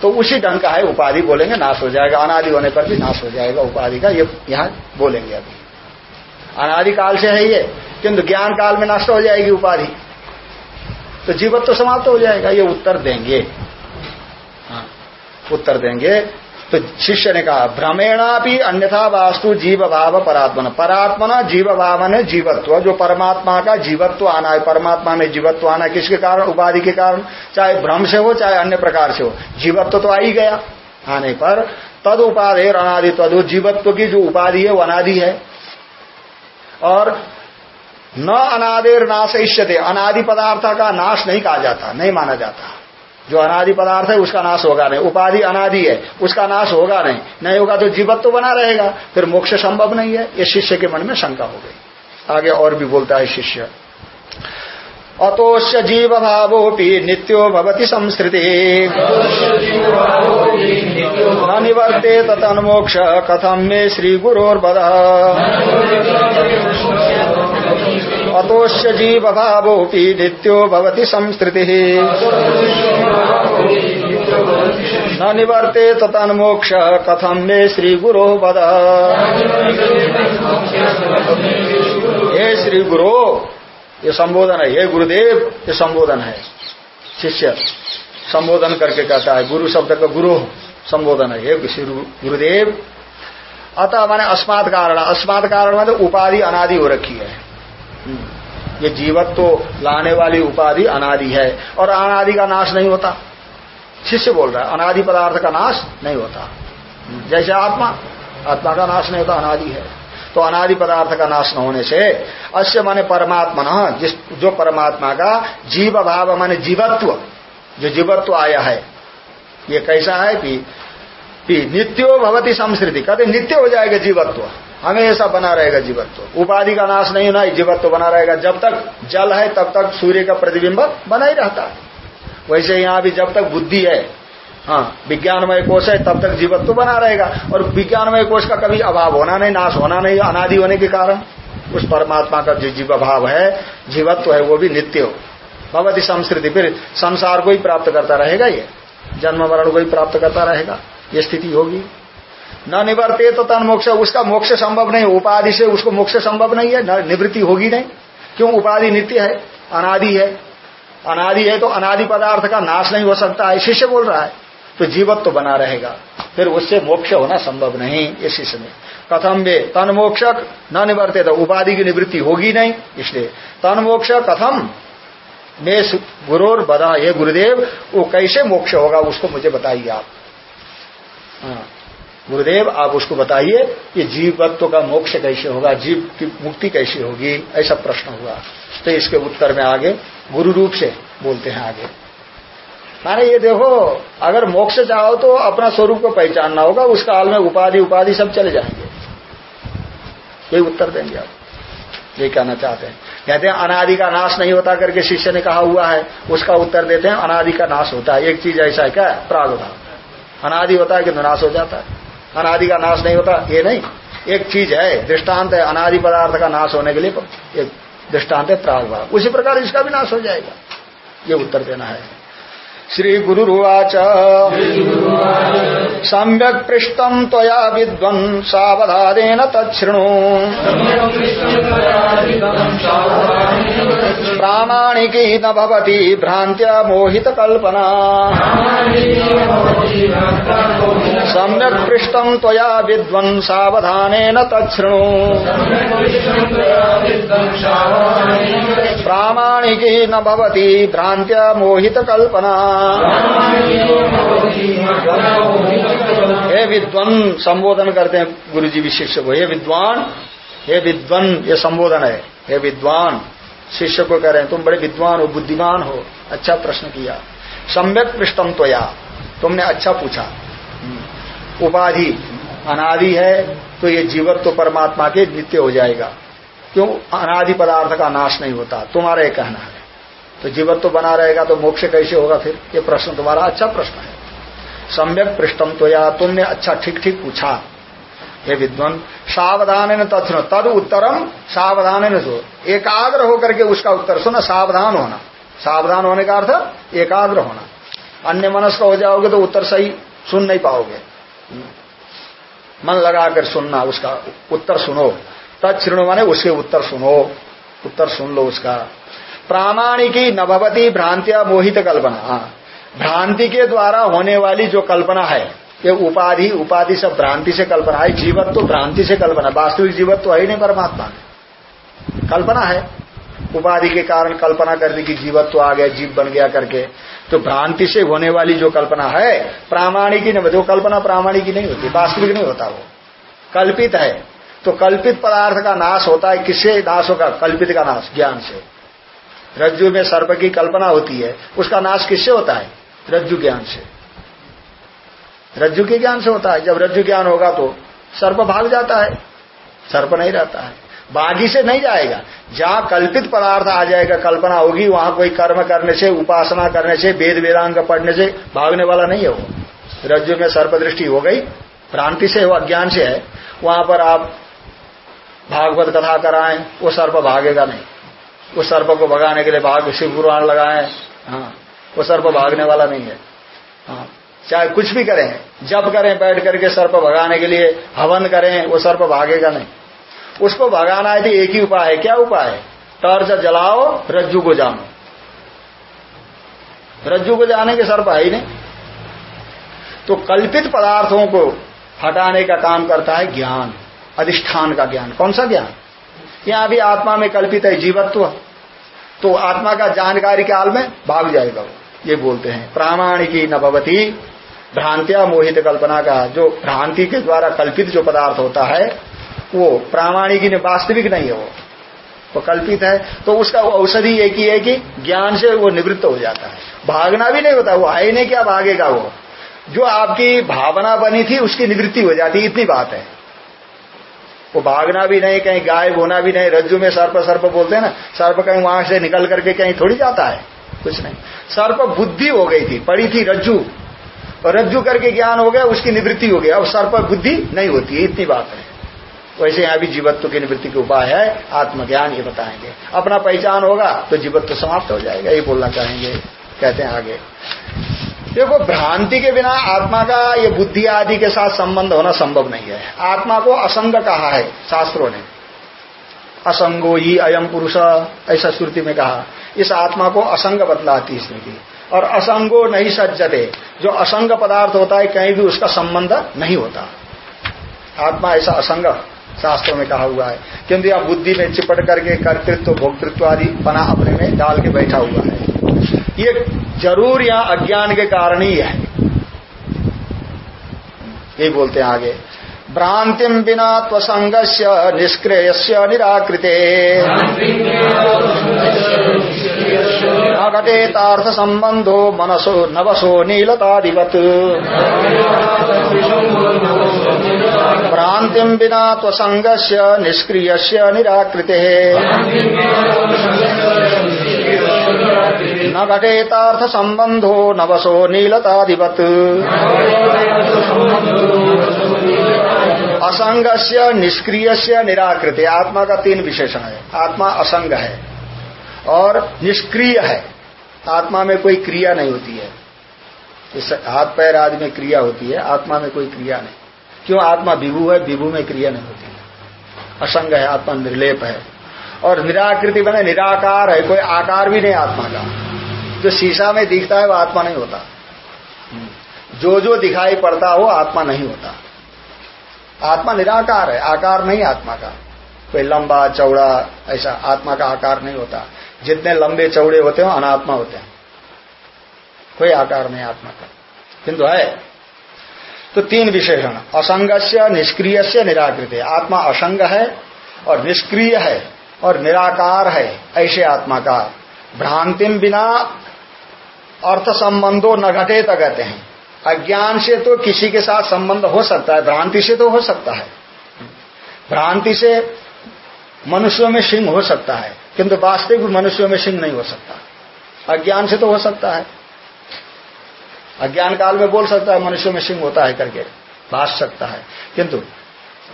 Speaker 1: तो उसी ढंग का है, उपाधि बोलेंगे, नाश हो जाएगा। अनादि होने पर भी नाश हो जाएगा उपाधि का, ये यहाँ बोलेंगे अभी। अनादि काल से है ये, किंतु ज्ञान काल में नष्ट हो जाएगी उपाधि। तो जीवत तो समाप्त हो जाएगा, ये उत्तर देंगे। हाँ उत्तर देंगे। तो शिष्य ने कहा भ्रमेणा भी अन्यथा वास्तु जीव भाव परात्मन। परात्मना जीव भाव ने जीवत्व। जो परमात्मा का जीवत्व आना है, परमात्मा में जीवत्व आना किसके कारण? उपाधि के कारण। चाहे भ्रम से हो, चाहे अन्य प्रकार से हो। जीवत्व तो आ ही गया। आने पर तद उपाधि अनादि तद जीवत्व की जो उपाधि है, वो अनादि है। और न अनादेर नाश इष्यते। अनादि पदार्थ का नाश नहीं कहा जाता, नहीं माना जाता। जो अनादि पदार्थ है, उसका नाश होगा नहीं। उपाधि अनादि है, उसका नाश होगा नहीं। नहीं होगा तो जीवत तो बना रहेगा, फिर मोक्ष संभव नहीं है। ये शिष्य के मन में शंका हो गई। आगे और भी बोलता है शिष्य अतोश्य जीव भावोपि नित्यो भवति संस्कृति। न निवर्ते तन्मोक्ष कथम मे श्री गुरोर्बद अतोश्य जीव भावोपि नित्यो भवति संस्कृति। न निवर्ते तन्मोक्ष कथम मे श्री गुरो बद हे श्री गुरो ये संबोधन है। हे गुरुदेव, ये संबोधन है। शिष्य, संबोधन करके कहता है, गुरु शब्द का गुरु संबोधन है। हे श्री गुरुदेव, अतः माने अस्मात कारण अस्मात कारण मतलब उपाधि अनादि हो रखी है। ये जीवत तो लाने वाली उपाधि अनादि है और अनादि का नाश नहीं होता। शिष्य बोल रहा है, अनादि पदार्थ का नाश नहीं होता। जैसे आत्मा आत्मा का नाश नहीं होता, अनादि है। तो अनादि पदार्थ का नाश न होने से अश्य माने परमात्मा न जिस जो परमात्मा का जीव भाव माने जीवत्व, जो जीवत्व आया है, ये कैसा है कि नित्यो भवती संस्कृति। कहते नित्य हो जाएगा जीवत्व। हमेशा बना रहेगा जीवत्व। उपाधि का नाश नहीं होना, जीवत्व बना रहेगा। जब तक जल है, तब तक सूर्य का प्रतिबिंब बना ही रहता है। वैसे यहाँ भी जब तक बुद्धि है हाँ विज्ञानमय कोष है, तब तक जीवत्व बना रहेगा। और विज्ञानमय कोष का कभी अभाव होना नहीं, नाश होना नहीं, अनादि होने के कारण। उस परमात्मा का जो जीव भाव है, जीवत्व है, वो भी नित्य हो। भगवती संस्कृति, फिर संसार को ही प्राप्त करता रहेगा ये। जन्म मरण को ही प्राप्त करता रहेगा। ये स्थिति होगी। न निवर्ते तो तन मोक्ष, उसका मोक्ष संभव नहीं, उपाधि से उसको मोक्ष संभव नहीं है निवृत्ति होगी नहीं। क्यों? उपाधि नित्य है, अनादि है। अनादि है तो अनादि पदार्थ का नाश नहीं हो सकता है शिष्य बोल रहा है। तो जीवत तो बना रहेगा, फिर उससे मोक्ष होना संभव नहीं, ये शिष्य में। कथम वे तन मोक्ष न निवर्ते तो उपाधि की निवृत्ति होगी नहीं, इसलिए तन मोक्ष कथम मैं गुरोर बदा ये गुरुदेव, वो कैसे मोक्ष होगा, उसको मुझे बताइए आप। हाँ। गुरुदेव, आप उसको बताइए कि जीवत्व का मोक्ष कैसे होगा, जीव की मुक्ति कैसी होगी, ऐसा प्रश्न हुआ। तो इसके उत्तर में आगे गुरु रूप से बोलते हैं आगे। माने ये देखो, अगर मोक्ष चाहो तो अपना स्वरूप को पहचानना होगा, उस काल में उपाधि उपाधि सब चले जाएँगे। यही उत्तर देंगे आप। ये कहना चाहते हैं। कहते हैं, अनादि का नाश नहीं होता करके शिष्य ने कहा हुआ है, उसका उत्तर देते हैं, अनादि का नाश होता है। एक चीज़ ऐसा है, क्या? प्रागभाव अनादि होता है कि नाश हो जाता है। अनादि का नाश नहीं होता, ये नहीं। एक चीज़ है, दृष्टांत है, अनादि पदार्थ का नाश होने के लिए एक दृष्टांत है, प्रागभाव। उसी प्रकार इसका भी नाश हो जाएगा। ये उत्तर देना है। श्री श्रीगुरुवाच सम्यक् पृष्टम् त्वया विद्वन् सावधानेन तच्छृणु। प्रामाणिकी न भवति मोहित मोहितकल्पना। सम्यक् पृष्टम् त्वया विद्वन् सावधानेन तच्छृणु। प्रामाणिकी न भवति भ्रान्त्या मोहितकल्पना हे विद्वान, संबोधन करते हैं गुरु जी शिष्य को। हे विद्वान हे विद्वान, ये संबोधन है। हे विद्वान, शिष्य को कह रहे हैं, तुम बड़े विद्वान हो, बुद्धिमान हो। अच्छा प्रश्न किया। सम्यक पृष्ठम त्वया। तुमने अच्छा पूछा। उपाधि, अनादि है तो ये जीवत तो परमात्मा के नित्य हो जाएगा। क्यों? अनादि पदार्थ का नाश नहीं होता, तुम्हारा ये कहना है। तो जीवत तो बना रहेगा तो मोक्ष कैसे होगा फिर? ये प्रश्न तुम्हारा अच्छा प्रश्न है। सम्यक पृष्ठम तो या तुमने अच्छा ठीक ठीक पूछा। हे विद्वान सावधान न तत्न तद उत्तरम सावधान एकाग्र होकर के उसका उत्तर सुना, सावधान होना। सावधान होने का अर्थ एकाग्र होना। अन्य मनस्क हो जाओगे तो उत्तर सही सुन नहीं पाओगे। मन लगाकर सुनना, उसका उत्तर सुनो। तत्णु माने उसके उत्तर सुनो। उत्तर सुन लो उसका। प्रामाणिकी नभवती भ्रांतिया मोहित कल्पना। हाँ। भ्रांति के द्वारा होने वाली जो कल्पना है, ये उपाधि उपाधि सब भ्रांति से कल्पना है। जीवत तो भ्रांति से कल्पना वास्तविक जीवत तो है ही नहीं परमात्मा। कल्पना है। उपाधि के कारण कल्पना कर दी कि जीवत तो आ गया, जीव बन गया करके। तो भ्रांति से होने वाली जो कल्पना है, प्रामाणिक ही नहीं होती वो कल्पना प्रामाणिक नहीं होती, वास्तविक नहीं होता वो। कल्पित है। तो कल्पित पदार्थ का नाश होता है, किससे? नाश होगा कल्पित का नाश, ज्ञान से। रज्जु में सर्प की कल्पना होती है, उसका नाश किससे होता है? रज्जु ज्ञान से। रज्जु के ज्ञान से होता है। जब रज्जु ज्ञान होगा तो सर्प भाग जाता है, सर्प नहीं रहता है। बागी से नहीं जाएगा। जहाँ कल्पित पदार्थ आ जाएगा, कल्पना होगी, वहाँ कोई कर्म करने से, उपासना करने से, वेद वेदांग पढ़ने से भागने वाला नहीं है वो। रज्जु में सर्प दृष्टि हो गई भ्रांति से वो अज्ञान से है, वहाँ पर आप भागवत कथा कराएँ, वो सर्प भागेगा नहीं। उस सर्प को भगाने के लिए भाग, शिव पुराण लगाए हाँ वो सर्प भागने वाला नहीं है। हाँ चाहे कुछ भी करें जब करें, बैठ करके सर्प भगाने के लिए हवन करें, वो सर्प भागेगा नहीं। उसको भगाना है एक ही उपाय है। क्या उपाय है? टर्च जलाओ, रज्जू को जानो। रज्जू को जाने के सर्प है ही नहीं। तो कल्पित पदार्थों को हटाने का काम करता है ज्ञान, अधिष्ठान का ज्ञान। कौन सा ज्ञान? यहाँ भी आत्मा में कल्पित है, जीवत्व। तो आत्मा का जानकारी काल में भाग जाएगा वो। ये बोलते हैं, प्रामाणिकी न भ्रांतिया मोहित कल्पना का जो भ्रांति के द्वारा कल्पित जो पदार्थ होता है वो प्रामाणिकी ने वास्तविक नहीं है वो। वो कल्पित है तो उसका औषधि एक ही है कि ज्ञान से वो निवृत्त हो जाता है। भागना भी नहीं होता, वो आए नहीं, क्या भागेगा वो? जो आपकी भावना बनी थी, उसकी निवृत्ति हो जाती इतनी बात है। वो भागना भी नहीं, कहीं गायब होना भी नहीं, रज्जु में सर्प सर्प बोलते हैं ना, सर्प कहीं वहाँ से निकल करके कहीं थोड़ी जाता है, कुछ नहीं। सर्प बुद्धि हो गई थी, पड़ी थी रज्जु। और रज्जु करके ज्ञान हो गया, उसकी निवृत्ति हो गया अब सर्प बुद्धि नहीं होती इतनी बात है। वैसे यहाँ भी जीवत्व की निवृत्ति के उपाय है, आत्मज्ञान ये बताएँगे। अपना पहचान होगा तो जीवत्व समाप्त हो जाएगा, ये बोलना चाहेंगे। कहते हैं आगे। देखो, भ्रांति के बिना आत्मा का ये बुद्धि आदि के साथ संबंध होना संभव नहीं है। आत्मा को असंग कहा है, शास्त्रों ने। असंगो ही अयम पुरुष, ऐसा श्रुति में कहा। इस आत्मा को असंग बतलाती स्मृति और असंगो नहीं सज्जते। जो असंग पदार्थ होता है, कहीं भी उसका संबंध नहीं होता। आत्मा ऐसा असंग शास्त्रों में कहा हुआ है। क्योंकि आप बुद्धि में चिपट करके कर्तृत्व, भोक्तृत्व आदि पना अपने में डाल के बैठा हुआ है। ये ज़रूर यहाँ अज्ञान के कारण ही है। यही बोलते हैं आगे। भ्रांतिम बिना त्वसंग निष्क्रिय निराकृते। घटेतार्थ संबंधो मनसो नवसो नीलता नीलतादिवत। भ्रांतिम बिना त्वसंग निष्क्रिय निराकृते। न घटेतार्थ संबंधो नवसो नीलतादिवत। असंग से निष्क्रिय से निराकृत। आत्मा का तीन विशेषण है। आत्मा असंग है और निष्क्रिय है। आत्मा में कोई क्रिया नहीं होती है। हाथ पैर आदि में क्रिया होती है, आत्मा में कोई क्रिया नहीं। क्यों आत्मा विभू है? विभू में क्रिया नहीं होती। असंग है, आत्मा निर्लेप है। और निराकृति बने, निराकार है, कोई आकार भी नहीं आत्मा का। जो शीशा में दिखता है, वो आत्मा नहीं होता। जो जो दिखाई पड़ता हो, आत्मा नहीं होता। आत्मा निराकार है, आकार नहीं आत्मा का। कोई लंबा, चौड़ा, ऐसा आत्मा का आकार नहीं होता। जितने लंबे, चौड़े होते हो, अनात्मा होते हैं। कोई आकार नहीं आत्मा का। किंतु है? तो तीन विशेषण असंग से निष्क्रिय से निराकृत। आत्मा असंग है और निष्क्रिय है और निराकार है, ऐसे आत्मा का। भ्रांतिम बिना अर्थ संबंधो न घटे कहते हैं। अज्ञान से तो किसी के साथ संबंध हो सकता है, भ्रांति से तो हो सकता है। भ्रांति से मनुष्यों में सिंह हो सकता है, किंतु वास्तविक मनुष्यों में सिंह नहीं हो सकता। अज्ञान से तो हो सकता है। अज्ञान काल में बोल सकता है, मनुष्य में सिंह होता है करके भाष सकता है। किंतु,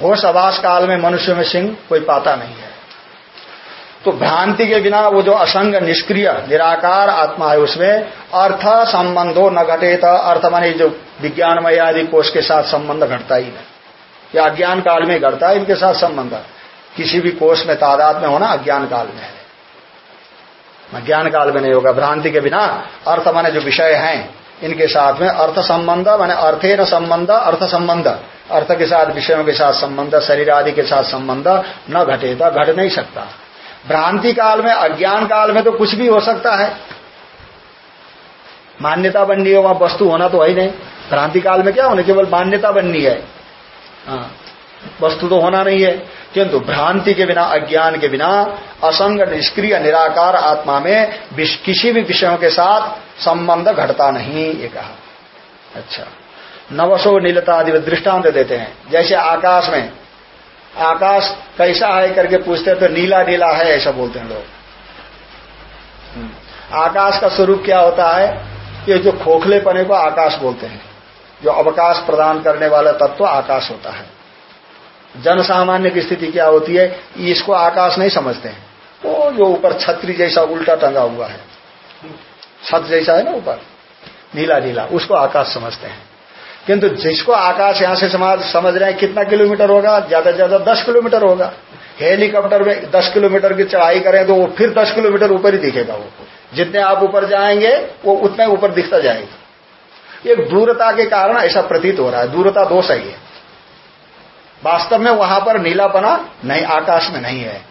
Speaker 1: होश आवास काल में मनुष्य में सिंह कोई पाता नहीं है। तो भ्रांति के बिना वो जो असंग, निष्क्रिय, निराकार आत्मा है उसमें अर्थ संबंधो न घटे तो अर्थ माने जो विज्ञानमय आदि कोष के साथ संबंध घटता ही नहीं। या अज्ञान काल में घटता है, इनके साथ संबंध। किसी भी कोष में तादाद में होना अज्ञान काल में है। अज्ञान काल में नहीं होगा, भ्रांति के बिना अर्थ माने जो विषय हैं इनके साथ में अर्थ संबंध, माने अर्थे न संबंध, अर्थ संबंध। अर्थ के साथ, विषयों के साथ संबंध, शरीर आदि के साथ संबंध न घटेगा घट नहीं सकता। भ्रांति काल में, अज्ञान काल में तो कुछ भी हो सकता है। मान्यता बननी है वस्तु होना तो है ही नहीं। भ्रांति काल में क्या होना, केवल मान्यता बननी है। हाँ। वस्तु तो होना नहीं है, किंतु भ्रांति के बिना, अज्ञान के बिना असंग निष्क्रिय, निराकार आत्मा में किसी भी विषयों के साथ संबंध घटता नहीं, ये कहा। अच्छा। नवसो नीलता आदि दृष्टांत देते हैं। जैसे आकाश में, आकाश कैसा है करके पूछते हैं तो नीला नीला है, ऐसा बोलते हैं लोग। हम्म। आकाश का स्वरूप क्या होता है? ये जो खोखले पने को आकाश बोलते हैं। जो अवकाश प्रदान करने वाला तत्व आकाश होता है। जन सामान्य की स्थिति क्या होती है इसको आकाश नहीं समझते हैं। वो जो ऊपर छतरी जैसा उल्टा टंगा हुआ है, छत जैसा है ना ऊपर, नीला नीला, उसको आकाश समझते हैं। किंतु जिसको आकाश यहाँ से समाज समझ रहे हैं, कितना किलोमीटर होगा? ज़्यादा से ज़्यादा दस किलोमीटर होगा। हेलीकॉप्टर में दस किलोमीटर की चढ़ाई करें तो वो फिर दस किलोमीटर ऊपर ही दिखेगा वो। जितने आप ऊपर जाएँगे, वो उतना ऊपर दिखता जाएगा। एक दूरता के कारण ऐसा प्रतीत हो रहा है। दूरता दोष है वास्तव में वहाँ पर नीलापना नहीं, आकाश में नहीं है।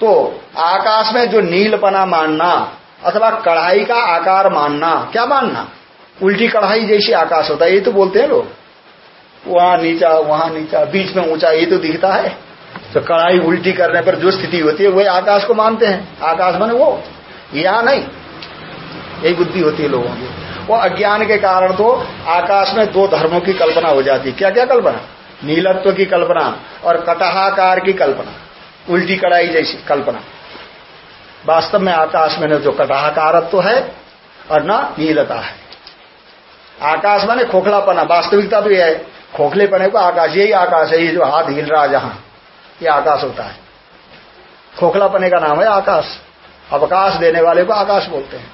Speaker 1: तो आकाश में जो नीलपना मानना अथवा कढ़ाई का आकार मानना, क्या मानना? उल्टी कढ़ाई जैसी आकाश होता है, ये तो बोलते हैं लोग। वहाँ नीचा वहाँ नीचा, बीच में ऊँचा, ये तो दिखता है। तो कढ़ाई उल्टी करने पर जो स्थिति होती है, वही आकाश को मानते हैं। आकाश माने वो यहाँ नहीं? यही बुद्धि होती है लोगों की। वो अज्ञान के कारण तो आकाश में दो धर्मों की कल्पना हो जाती है। क्या क्या कल्पना? नीलत्व की कल्पना और कटहाकार की कल्पना, उल्टी कड़ाई जैसी कल्पना। वास्तव में आकाश में जो कटहाकारत्व है और न नीलता है। आकाश माने खोखलापना, वास्तविकता तो यह है। खोखलेपने को आकाश, यही आकाश है, ये जो हाथ हिल रहा जहाँ, ये आकाश होता है। खोखलापने का नाम है आकाश। अवकाश देने वाले को आकाश बोलते हैं।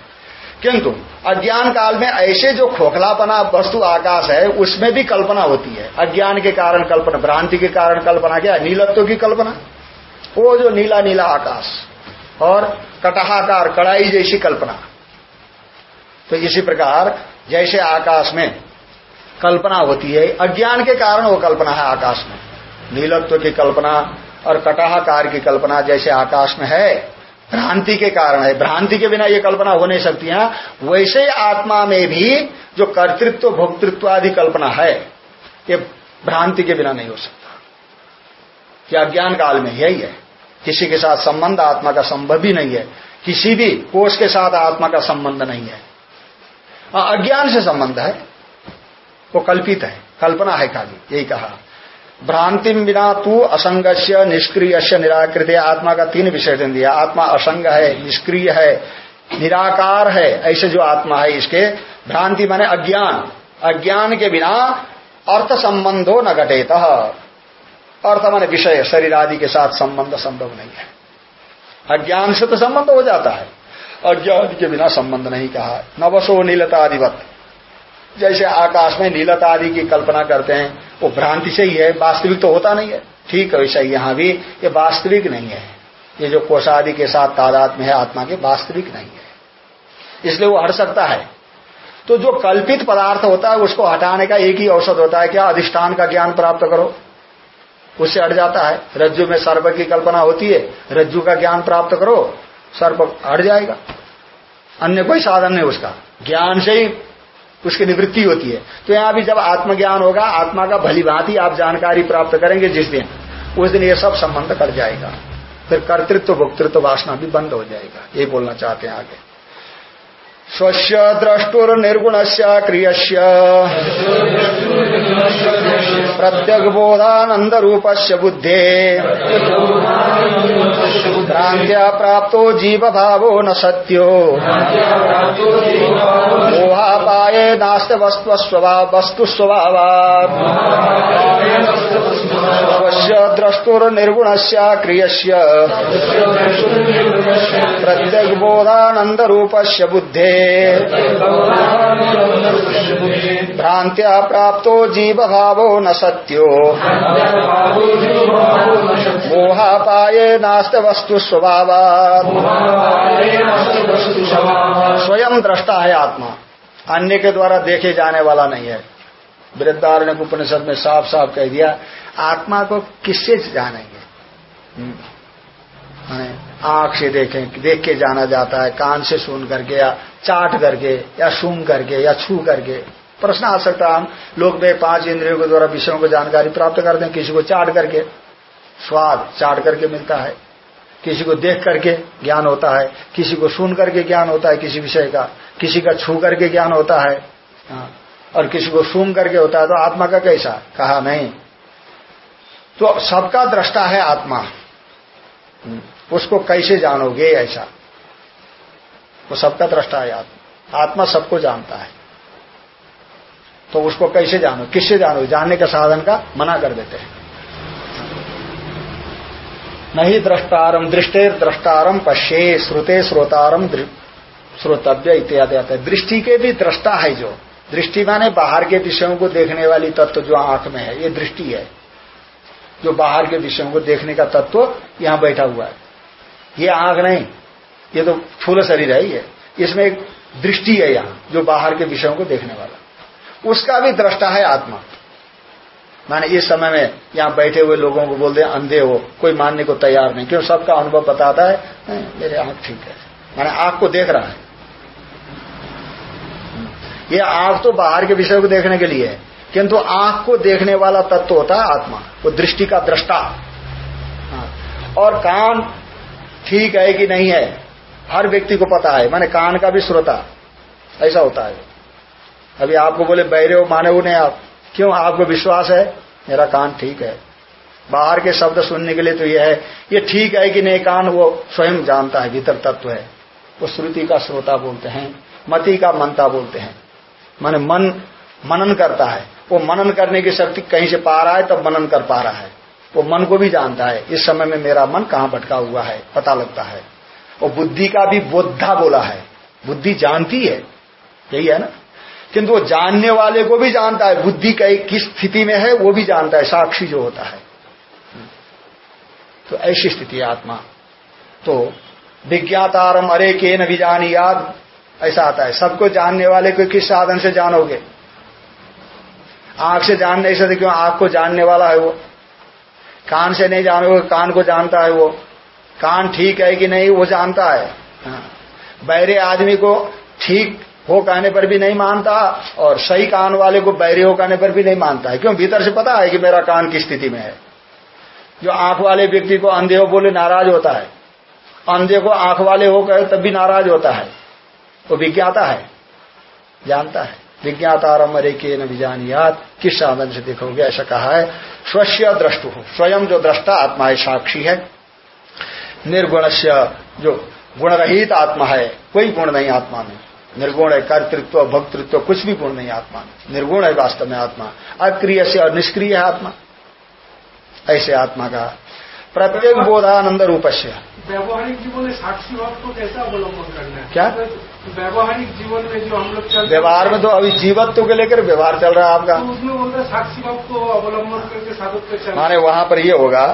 Speaker 1: किंतु अज्ञान काल में ऐसे जो खोखलापना वस्तु आकाश है, उसमें भी कल्पना होती है। अज्ञान के कारण कल्पना, भ्रांति के कारण कल्पना, क्या नीलत्व की कल्पना। वो जो नीला नीला आकाश और कटहाकार, कड़ाई जैसी कल्पना। तो इसी प्रकार जैसे आकाश में कल्पना होती है, अज्ञान के कारण वो कल्पना है आकाश में। नीलत्व की कल्पना और कटाहाकार की कल्पना जैसे आकाश में है भ्रांति के कारण है। भ्रांति के बिना ये कल्पना हो नहीं सकती है? वैसे आत्मा में भी जो कर्तृत्व भोक्तृत्व आदि कल्पना है ये भ्रांति के बिना नहीं हो सकता। क्या अज्ञान काल में यही है? किसी के साथ संबंध आत्मा का संभव ही नहीं है। किसी भी कोष के साथ आत्मा का संबंध नहीं है। हाँ, अज्ञान से संबंध है। वो कल्पित है। कल्पना है खाली यही कहा। भ्रांति बिना तू असंग निष्क्रिय निराकृत आत्मा का तीन विशेषण दिया। आत्मा असंग है, निष्क्रिय है, निराकार है, ऐसे जो आत्मा है इसके, भ्रांति माने अज्ञान। अज्ञान के बिना अर्थ संबंधो न घटेत। अर्थ माने विषय, शरीर आदि के साथ संबंध संभव नहीं है। अज्ञान से तो संबंध हो जाता है। अज्ञान के बिना संबंध नहीं कहा। नवसो नीलता अधिवत जैसे आकाश में नीलता आदि की कल्पना करते हैं, वो भ्रांति से ही है, वास्तविक तो होता नहीं है। ठीक है, वैसा यहाँ भी ये वास्तविक नहीं है। ये जो कोषादि के साथ तादाद में है, आत्मा के, वास्तविक नहीं है। इसलिए वो हट सकता है। तो जो कल्पित पदार्थ होता है, उसको हटाने का एक ही औसत होता है क्या अधिष्ठान का ज्ञान प्राप्त करो। उससे हट जाता है। रज्जु में सर्प की कल्पना होती है, रज्जु का ज्ञान प्राप्त करो, सर्प हट जाएगा। अन्य कोई साधन नहीं उसका। ज्ञान से ही उसकी निवृत्ति होती है। तो यहाँ भी जब आत्मज्ञान होगा, आत्मा का भली भांति आप जानकारी प्राप्त करेंगे जिस दिन, उस दिन ये सब संबंध कर जाएगा। फिर कर्तृत्व, भोक्तृत्व वासना भी बंद हो जाएगा। ये बोलना चाहते हैं आगे। स्वस्य द्रष्टुर्निर्गुण से क्रियस्य। प्रत्यग्बोधानंद रूप से बुद्धे। भ्रांत्या प्राप्तो जीव भावो न सत्यो। मोहापाये नास्त वस्तु स्वभाव वस्तु स्वभावात् स्वस्य द्रष्टुर्निर्गुण से क्रियस्य। प्रत्यग्बोधानंद रूप से बुद्धे। भ्रांत्या प्राप्तो जीव भावो न सत्यो। मोहापाये नास्त वस्तु स्वभाव स्वयं दृष्टा है आत्मा। अन्य के द्वारा देखे जाने वाला नहीं है। वृद्धारण्य उपनिषद में साफ़ साफ़ कह दिया, आत्मा को किससे जानेंगे? आँख से देखें, देख के जाना जाता है, कान से सुन करके या चाट करके या सुन करके या छू करके। प्रश्न आ सकता है। हम लोग में पाँच इंद्रियों के द्वारा, विषयों को जानकारी प्राप्त करते हैं किसी को चाट करके स्वाद चाट करके मिलता है। किसी को देख करके ज्ञान होता है। किसी को सुन करके ज्ञान होता है किसी विषय का। किसी का छू करके ज्ञान होता है। और किसी को सुन करके होता है तो आत्मा का कैसा? कहा नहीं। तो सबका दृष्टा है आत्मा। उसको कैसे जानोगे ऐसा? वो सबका दृष्टा है आत्मा। आत्मा सबको जानता है। तो उसको कैसे जानो? किससे जानो? जानने के साधन का मना कर देते हैं। नहीं द्रष्टारम दृष्टे द्रष्टारम पश्ये, श्रुते श्रोतारम श्रोतव्य इत्यादि आता है। दृष्टि के भी दृष्टा है जो। दृष्टि माने बाहर के विषयों को देखने वाली तत्व जो आँख में है, ये दृष्टि है। जो बाहर के विषयों को देखने का तत्व यहाँ बैठा हुआ है। ये आँख नहीं, ये तो फूल शरीर है ही है। इसमें एक दृष्टि है यहाँ, जो बाहर के विषयों को देखने वाला। उसका भी दृष्टा है आत्मा। माने इस समय में यहाँ बैठे हुए लोगों को बोलते हैं, अंधे हो, कोई मानने को तैयार नहीं। क्यों? सबका अनुभव बताता है मेरे आँख ठीक है। माने आँख को देख रहा है। ये आँख तो बाहर के विषय को देखने के लिए है, किंतु आँख को देखने वाला तत्व होता है आत्मा, वो दृष्टि का दृष्टा। हाँ। और कान ठीक है कि नहीं है, हर व्यक्ति को पता है, माने कान का भी श्रोता, ऐसा होता है। अभी आपको बोले बहरे हो, माने वो नहीं आप। क्यों? आपको विश्वास है? मेरा कान ठीक है। बाहर के शब्द सुनने के लिए तो यह है, ये ठीक है कि नहीं? कान वो स्वयं जानता है, भीतर तत्व है। वो श्रुति का श्रोता बोलते हैं, मति का मनता बोलते हैं। माने मन, मनन करता है। वो मनन करने की शक्ति कहीं से पा रहा है, तब मनन कर पा रहा है। वो मन को भी जानता है, इस समय में मेरा मन कहाँ भटका हुआ है, पता लगता है। वो बुद्धि का भी बोधा बोला है। बुद्धि जानती है, यही है ना? किंतु वो जानने वाले को भी जानता है, बुद्धि का किस स्थिति में है, वो भी जानता है, साक्षी जो होता है। तो ऐसी स्थिति है आत्मा। तो विज्ञातारम अरे के न विजानी याद, ऐसा आता है। सबको जानने वाले को किस साधन से जानोगे? आँख से जान नहीं सकते क्यों आँख को जानने वाला है वो? कान से नहीं जानोगे, कान को जानता है वो। कान ठीक है कि नहीं, वो जानता है। बहरे आदमी को ठीक हो कहने पर भी नहीं मानता और सही कान वाले को बैरे हो कहने पर भी नहीं मानता है। क्यों? भीतर से पता है कि मेरा कान की स्थिति में है। जो आँख वाले व्यक्ति को अंधे हो बोले नाराज़ होता है। अंधे को आँख वाले हो कहे तब भी नाराज़ होता है। वो विज्ञाता है। जानता है। विज्ञातारम अरे के न विजानियात किस साधन से देखोगे? ऐसा कहा है। स्वस्य द्रष्टु स्वयं जो दृष्टा आत्मा है, साक्षी है। निर्गुण जो गुणरहित आत्मा है, कोई गुण नहीं आत्मा में। निर्गुण है कर्तृत्व भक्तृत्व कुछ भी गुण नहीं आत्मा। निर्गुण है वास्तव में आत्मा। अक्रिय से और निष्क्रिय है आत्मा। ऐसे आत्मा का प्रत्येक बोधानंद रूप से
Speaker 2: व्यवहारिक जीवन में साक्षी भाव को कैसा अवलंबन करना है?
Speaker 1: क्या?
Speaker 2: व्यवहारिक जीवन में जो हम लोग चल
Speaker 1: व्यवहार में तो अभी जीवत्व को लेकर व्यवहार चल रहा है आपका।
Speaker 2: तो उसमें बोलते हैं साक्षी भाव को अवलंबन करके साधक पे चल
Speaker 1: माने वहाँ पर ये होगा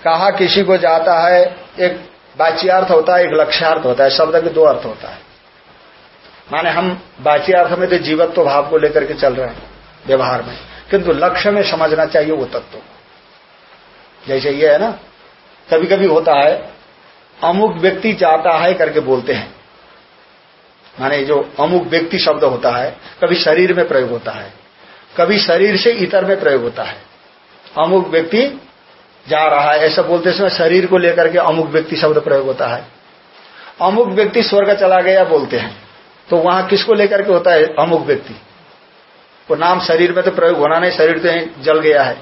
Speaker 1: कहा किसी को जाता है एक बाच्यार्थ होता है एक लक्ष्यार्थ होता है शब्द के दो अर्थ होता है। माने हम बाच्यार्थ में तो जीवत्व भाव को लेकर के चल रहे हैं, व्यवहार में। किंतु लक्ष्य में समझना चाहिए वो तत्व। जैसे ये है ना कभी कभी होता है, अमुक व्यक्ति जाता है करके बोलते हैं। माने जो अमुक व्यक्ति शब्द होता है, कभी शरीर में प्रयोग होता है, कभी शरीर से इतर में प्रयोग होता है। अमुक व्यक्ति जा रहा है, ऐसा बोलते समय शरीर को लेकर के अमुक व्यक्ति शब्द प्रयोग होता है। अमुक व्यक्ति स्वर्ग चला गया बोलते हैं। तो वहाँ किसको लेकर के होता है? अमुक व्यक्ति। वो नाम शरीर में तो प्रयोग होना नहीं, शरीर तो जल गया है।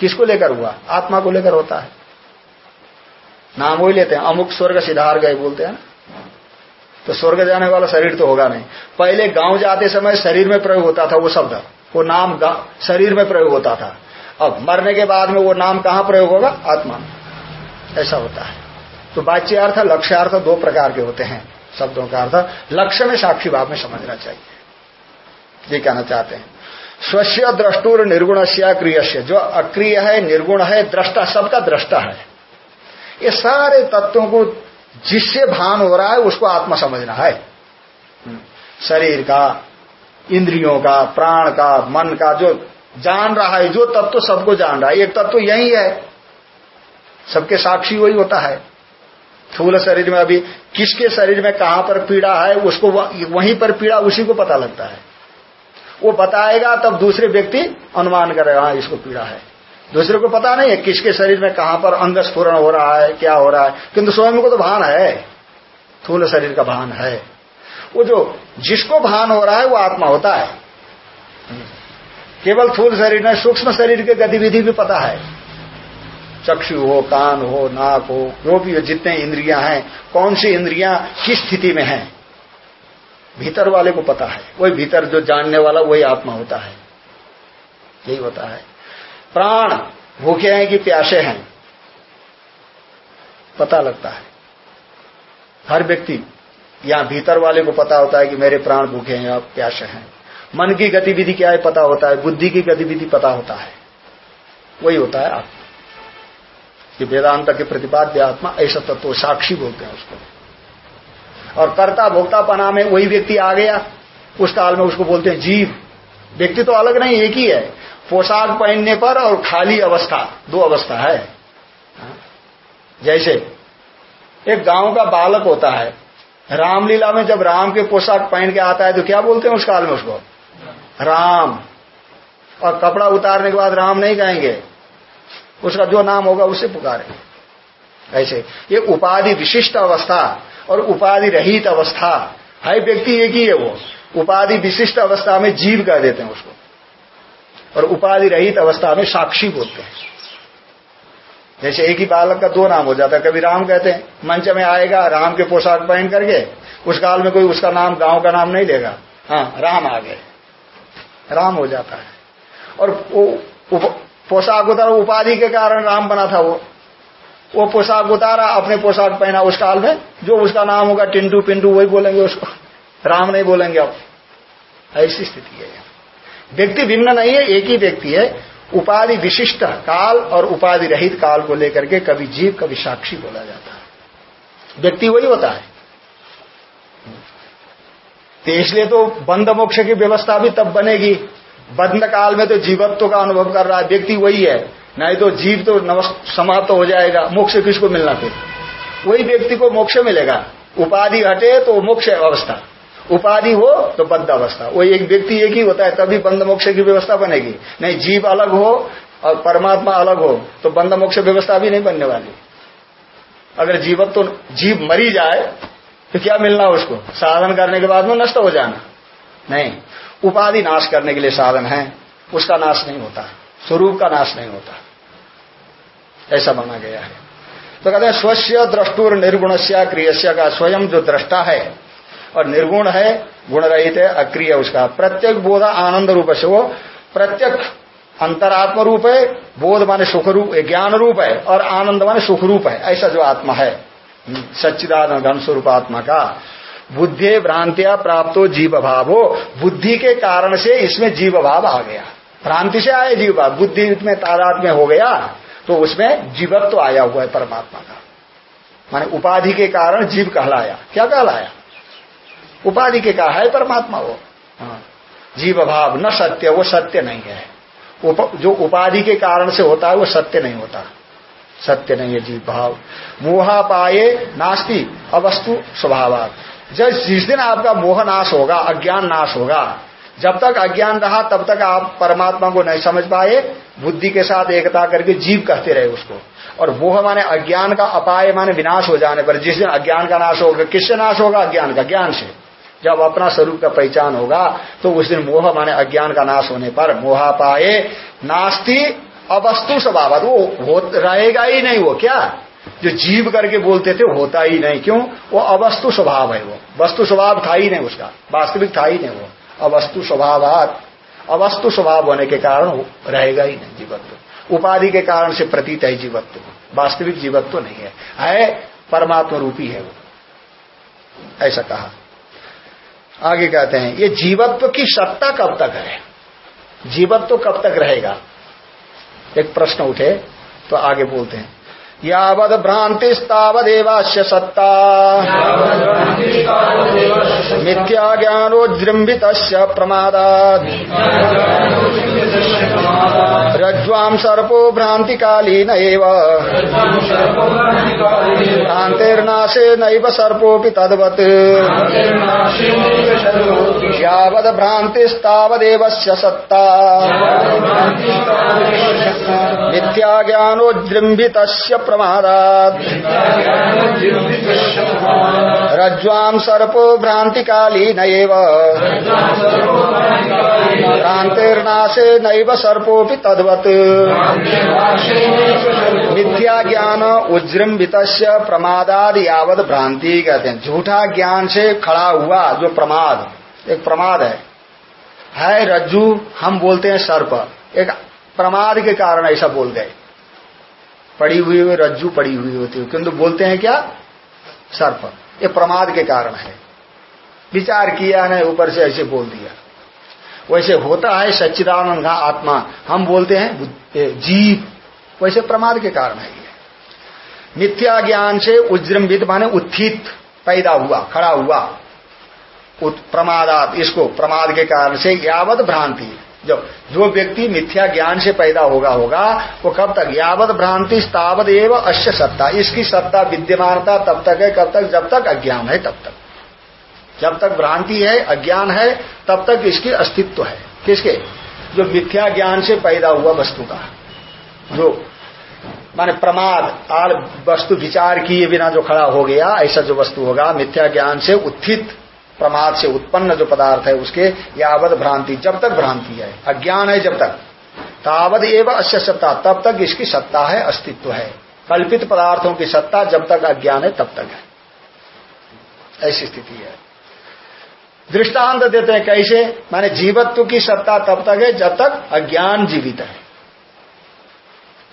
Speaker 1: किसको लेकर हुआ? आत्मा को लेकर होता है। नाम वही लेते हैं, अमुक स्वर्ग सिधार गए बोलते हैं तो स्वर्ग जाने वाला शरीर तो होगा नहीं। पहले गाँव जाते समय शरीर में प्रयोग होता था वो शब्द। वो नाम शरीर में प्रयोग होता था। अब मरने के बाद में वो नाम कहाँ प्रयोग होगा? आत्मा ऐसा होता है। तो बाच्यार्थ लक्ष्यार्थ दो प्रकार के होते हैं। शब्दों का अर्थ लक्ष्य में साक्षी भाव में समझना चाहिए। ये कहना चाहते हैं। स्वस्य द्रष्टुर निर्गुण क्रिय जो अक्रिय है, निर्गुण है, दृष्टा, सबका दृष्टा है। ये सारे तत्वों को जिससे भान हो रहा है, उसको आत्मा समझना है। शरीर का, इंद्रियों का, प्राण का, मन का, जो जान रहा है, जो तत्व सबको जान रहा है, एक तत्व यही है। सबके साक्षी वही होता है। थूल शरीर में अभी किसके शरीर में कहाँ पर पीड़ा है, उसको वहीं पर पीड़ा, उसी को पता लगता है। वो बताएगा, तब दूसरे व्यक्ति अनुमान करेगा हाँ इसको पीड़ा है। दूसरे को पता नहीं है किसके शरीर में कहाँ पर अंग स्फूरण हो रहा है, क्या हो रहा है। किंतु स्वयं को तो भान है। थूल शरीर का भान है। वो जो, जिसको भान हो रहा है, वो आत्मा होता है। केवल थूल शरीर में सूक्ष्म शरीर की गतिविधि भी पता है। चक्षु हो, कान हो, नाक हो, जो भी हो जितने इंद्रियाँ हैं कौन सी इंद्रियाँ किस स्थिति में हैं? भीतर वाले को पता है। वही भीतर जो जानने वाला, वही आत्मा होता है। यही होता है। प्राण भूखे हैं कि प्यासे हैं? पता लगता है। हर व्यक्ति यहाँ भीतर वाले को पता होता है कि मेरे प्राण भूखे हैं या प्यासे हैं। मन की गतिविधि क्या है, पता होता है। बुद्धि की गतिविधि पता होता है। वही होता है आत्मा। ये वेदांत के प्रतिपाद्य आत्मा ऐसा तत्व साक्षी बोलते हैं उसको। और कर्ता भोक्ता पना में वही व्यक्ति आ गया, उस काल में उसको बोलते हैं जीव। व्यक्ति तो अलग नहीं, एक ही है। पोशाक पहनने पर और खाली अवस्था, दो अवस्था है। जैसे एक गाँव का बालक होता है, रामलीला में जब राम के पोशाक पहन के आता है तो क्या बोलते हैं उस काल में उसको? राम। और कपड़ा उतारने के बाद राम नहीं कहेंगे उसका जो नाम होगा उसे पुकारेंगे ऐसे। ये उपाधि विशिष्ट अवस्था और उपाधि रहित अवस्था है व्यक्ति एक ही है वो। उपाधि विशिष्ट अवस्था में जीव कह देते हैं उसको। और उपाधि रहित अवस्था में साक्षी बोलते हैं। जैसे एक ही बालक का दो नाम हो जाता है। कभी राम कहते हैं, मंच में आएगा, राम के पोशाक पहन करके, उस काल में कोई उसका नाम, गाँव का नाम नहीं लेगा। हाँ राम आ गए। राम हो जाता है। और वो पोशाक उतारा उपाधि के कारण राम बना था वो। वो पोशाक उतारा, अपने पोशाक पहना उस काल में, जो उसका नाम होगा टिंटू पिंटू वही बोलेंगे उसको। राम नहीं बोलेंगे अब। ऐसी स्थिति है। व्यक्ति भिन्न नहीं है, एक ही व्यक्ति है। उपाधि विशिष्ट काल और उपाधि रहित काल को लेकर के कभी जीव, कभी साक्षी बोला जाता है। व्यक्ति वही होता है। तो इसलिए तो बंद मोक्ष की व्यवस्था भी तब बनेगी। बंद काल में तो जीवत्व का अनुभव कर रहा है। व्यक्ति वही है। नहीं तो जीव तो समाप्त हो जाएगा। मोक्ष किसको मिलना फिर? वही व्यक्ति को मोक्ष मिलेगा। उपाधि हटे तो मोक्ष अवस्था। उपाधि हो तो बद्ध अवस्था। वो एक व्यक्ति एक ही होता है, तभी बंद मोक्ष की व्यवस्था बनेगी। नहीं, जीव अलग हो और परमात्मा अलग हो तो बंद मोक्ष व्यवस्था भी नहीं बनने वाली। अगर जीवत तो जीव मरी जाए तो क्या मिलना उसको? साधन करने के बाद में नष्ट हो जाना। नहीं उपाधि नाश करने के लिए साधन है, उसका नाश नहीं होता, स्वरूप का नाश नहीं होता। ऐसा माना गया है। तो कहते हैं, स्वस्य द्रष्टुर निर्गुणस्या क्रियस्या का स्वयं जो दृष्टा है, और निर्गुण है गुण रहित है, अक्रिय उसका। प्रत्येक बोध आनंद रूप से वो, प्रत्येक अंतरात्म रूप है, बोध माने सुख रूप ज्ञान रूप है, और आनंद माने सुख रूप है। ऐसा जो आत्मा है सच्चिदान घन स्वरूप आत्मा का। बुद्धि भ्रांतिया प्राप्त जीव भाव हो बुद्धि के कारण से इसमें जीव भाव आ गया। भ्रांति से आया जीव भाव बुद्धि में तादात में हो गया तो उसमें जीवत्व तो आया हुआ है परमात्मा का। माने उपाधि के कारण जीव कहलाया। क्या कहलाया? उपाधि के कहा है परमात्मा वो। हाँ। जीव भाव न सत्य वो सत्य नहीं है। उप, जो उपाधि के कारण से होता है वो सत्य नहीं होता। सत्य नहीं है जीव भाव मोहा पाए नास्ती अवस्तु स्वभाव जब जिस दिन आपका मोह नाश होगा, अज्ञान नाश होगा, जब तक अज्ञान रहा, तब तक आप परमात्मा को नहीं समझ पाए, बुद्धि के साथ एकता करके जीव कहते रहे उसको। और मोह माने अज्ञान का अपाय माने विनाश हो जाने पर, जिस दिन अज्ञान का नाश होगा, किससे नाश होगा? अज्ञान का, ज्ञान से। जब अपना स्वरूप का पहचान होगा तो उस दिन मोह माने अज्ञान का नाश होने पर मोहा पाए नास्ती अवस्तु स्वभाव वो रहेगा ही नहीं वो, क्या? जो जीव करके बोलते थे, होता ही नहीं। क्यों? वो अवस्तु स्वभाव है वो। वस्तु स्वभाव था ही नहीं उसका। वास्तविक था ही नहीं वो। अवस्तु स्वभाव अवस्तु स्वभाव होने के कारण रहेगा ही नहीं जीवत्व। उपाधि के कारण से प्रतीत है जीवत्व। वास्तविक जीवत्व नहीं है। है, परमात्मा रूपी है वो। ऐसा कहा। आगे कहते हैं, ये जीवत्व की सत्ता कब तक है? जीवत्व कब तक रहेगा? एक प्रश्न उठे तो आगे बोलते हैं। यावद भ्रांतिस्तावदेवास्य सत्ता। मिथ्या ज्ञानोजृंबित प्रमादात्। रज्ज्वाम सर्पो भ्रांतिकालीन भ्रांतिर्नाशे नैव सर्पोऽपि तद्वत्। यावद भ्रांतिस्तावदेवस्य सत्ता। मिथ्या ज्ञानोजृंबित प्रमादात्। रज्ज्वाम सर्पो भ्रांतिकालीन भ्रांतिर्नाशे नैव सर्पोपि तद्वत। मिथ्या ज्ञान उज्जृंबित प्रमादाद यावत भ्रांति कहते हैं। झूठा ज्ञान से खड़ा हुआ जो प्रमाद। एक प्रमाद है। है रज्जू, हम बोलते हैं सर्प। एक प्रमाद के कारण ऐसा बोल गए। पड़ी हुई हुई रज्जू पड़ी हुई होती है। किंतु बोलते हैं क्या? सर्प। ये प्रमाद के कारण है। विचार किया ने ऊपर से ऐसे बोल दिया। वैसे होता है सच्चिदानंद का आत्मा। हम बोलते हैं जीव। वैसे प्रमाद के कारण है ये। मिथ्या ज्ञान से उज्जृंबित माने उत्थित, पैदा हुआ, खड़ा हुआ। प्रमादात, इसको, प्रमाद के कारण से यावत भ्रांति। जो जो व्यक्ति मिथ्या ज्ञान से पैदा होगा होगा, वो कब तक? यावत भ्रांति, तावत एवं अश्य सत्ता। इसकी सत्ता विद्यमानता तब तक है, कब तक? जब तक अज्ञान है, तब तक। जब तक भ्रांति है, अज्ञान है, तब तक इसकी अस्तित्व है। किसके? जो मिथ्या ज्ञान से पैदा हुआ वस्तु का। जो, माने प्रमाद आर वस्तु विचार किए बिना जो खड़ा हो गया, ऐसा जो वस्तु होगा, मिथ्या ज्ञान से उत्थित प्रमाद से उत्पन्न जो पदार्थ है उसके यावत भ्रांति, जब तक भ्रांति है, अज्ञान है जब तक। तावत एवं अश्य सत्ता, तब तक इसकी सत्ता है, अस्तित्व है। कल्पित पदार्थों की सत्ता जब तक अज्ञान है, तब तक है। ऐसी स्थिति है। दृष्टांत देते हैं कैसे? माने जीवत्व की सत्ता तब तक है, जब तक अज्ञान जीवित है।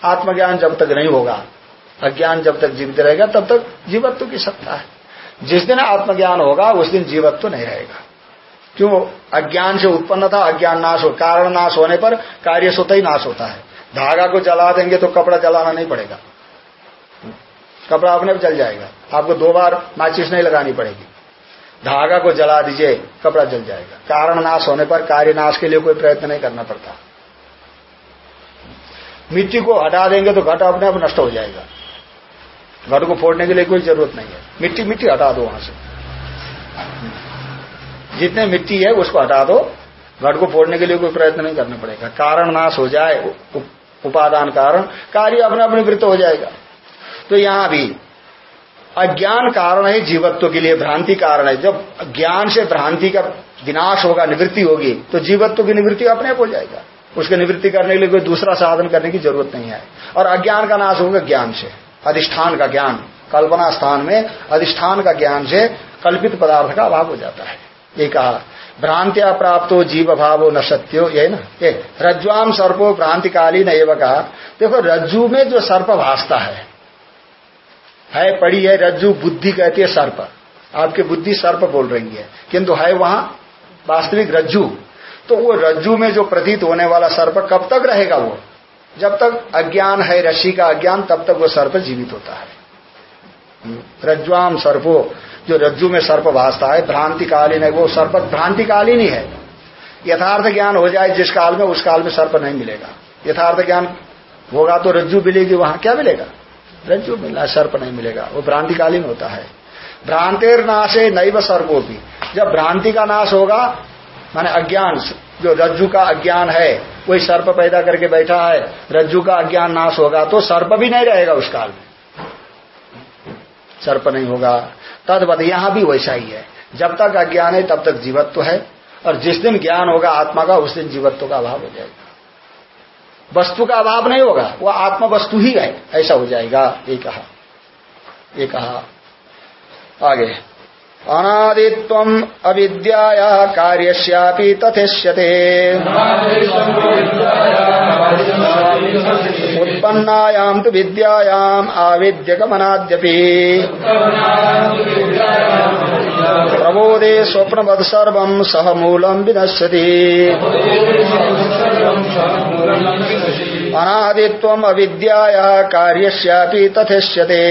Speaker 1: आत्मज्ञान जब तक नहीं होगा, अज्ञान जब तक जीवित रहेगा, तब तक जीवत्व की सत्ता है। जिस दिन आत्मज्ञान होगा, उस दिन जीवत्व नहीं रहेगा। क्यों? अज्ञान से उत्पन्न था, अज्ञान नाश हो, कारण नाश होने पर कार्य स्वतः ही नाश होता है। धागा को जला देंगे तो कपड़ा जलाना नहीं पड़ेगा। कपड़ा अपने जल जाएगा। आपको दो बार माचिस नहीं लगानी पड़ेगी। धागा को जला दीजिए, कपड़ा जल जाएगा। कारण नाश होने पर कार्य नाश के लिए कोई प्रयत्न नहीं करना पड़ता। मिट्टी को हटा देंगे तो घट अपने आप नष्ट हो जाएगा। घट को फोड़ने के लिए कोई ज़रूरत नहीं है। मिट्टी मिट्टी हटा दो वहाँ से। जितने मिट्टी है, उसको हटा दो। घट को फोड़ने के लिए कोई प्रयत्न नहीं करना पड़ेगा। कारण नाश हो जाए उपादान कारण, कार्य अपने अपने वृत्त हो जाएगा। तो यहाँ भी अज्ञान कारण है जीवत्व के लिए भ्रांति कारण है। जब ज्ञान से भ्रांति का विनाश होगा, निवृत्ति होगी तो जीवत्व की निवृत्ति अपने आप हो जाएगा। उसकी निवृत्ति करने के लिए कोई दूसरा साधन करने की ज़रूरत नहीं है। और अज्ञान का नाश होगा ज्ञान से। अधिष्ठान का ज्ञान। कल्पना स्थान में अधिष्ठान का ज्ञान से कल्पित पदार्थ का अभाव हो जाता है। ये कहा, भ्रांत्या प्राप्त हो जीव भावो न सत्यो, ये ना? ये रज्जुआम सर्पो भ्रांतिकालीन एवं कहा, देखो, रज्जु में जो सर्प भासता है है पड़ी है रज्जु, बुद्धि कहती है सर्प। आपकी बुद्धि सर्प बोल रही है, किंतु है वहाँ वास्तविक रज्जु। तो वो रज्जु में जो प्रतीत होने वाला सर्प कब तक रहेगा वो? जब तक अज्ञान है ऋषि का अज्ञान, तब तक वो सर्प जीवित होता है। रज्जुआम सर्पो, जो रज्जु में सर्प भासता है, भ्रांतिकालीन है, वो सर्प भ्रांतिकालीन ही है। यथार्थ ज्ञान हो जाए जिस काल में, उस काल में सर्प नहीं मिलेगा। यथार्थ ज्ञान होगा तो रज्जु मिलेगी, वहाँ क्या मिलेगा? रज्जु मिलना, सर्प नहीं मिलेगा, वो भ्रांतिकालीन होता है। भ्रांतिर नाश है नैव सर्पो भी जब भ्रांति का नाश होगा, माने अज्ञान जो रज्जु का अज्ञान है वही सर्प पैदा करके बैठा है, रज्जु का अज्ञान नाश होगा तो सर्प भी नहीं रहेगा उस काल में। सर्प नहीं होगा। तदवत यहाँ भी वैसा ही है। जब तक अज्ञान है, तब तक जीवत्व है। और जिस दिन ज्ञान होगा, आत्मा का, उस दिन जीवत्व का अभाव हो जाएगा। वस्तु का अभाव नहीं होगा, वो आत्मा वस्तु ही है। ऐसा हो जाएगा, ये कहा। ये कहा। आगे। अनादित्व अविद्याया कार्यश्यापि तथेष्यते। उत्पन्नायाम तो विद्यायाम आविद्यकमनाद्यपि प्रबोधे स्वप्नवद सर्व सह मूलम विनश्यति। अनादित्व अविद्याया कार्यश्यापि तथेष्यते।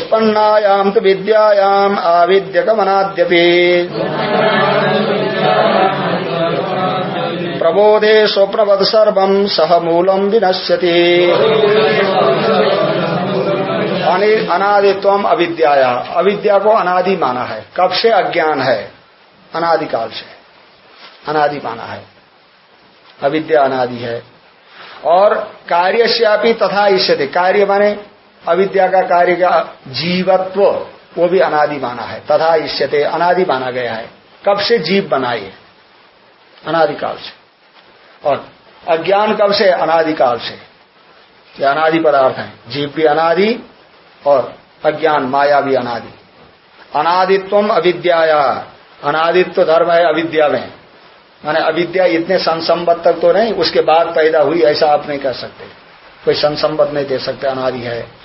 Speaker 1: उत्पन्नायाम तो विद्यायाम आविद्यकमनाद्यपि प्रबोधे स्वप्नवद सर्व, सह मूलम विनश्यति। अनादित्व अविद्याया। अविद्या को अनादि माना है। कब से अज्ञान है? अनादिकाल से। अनादि माना है। अविद्या अनादि है। और कार्यश्यापी तथा ईष्यते कार्य माने अविद्या का कार्य का जीवत्व, वो भी अनादि माना है, तथा ईष्यते अनादि माना गया है। कब से जीव बनाए अनादिकाल से। और अज्ञान कब से? अनादिकाल से। ये अनादि पदार्थ है। जीव भी अनादि और अज्ञान, माया भी अनादि। अनादित्व अविद्या अनादित्व धर्म है अविद्या में। माने अविद्या इतने संसंबत तक तो नहीं, उसके बाद पैदा हुई, ऐसा आप नहीं कह सकते। कोई संसंबत नहीं दे सकते, अनादि है।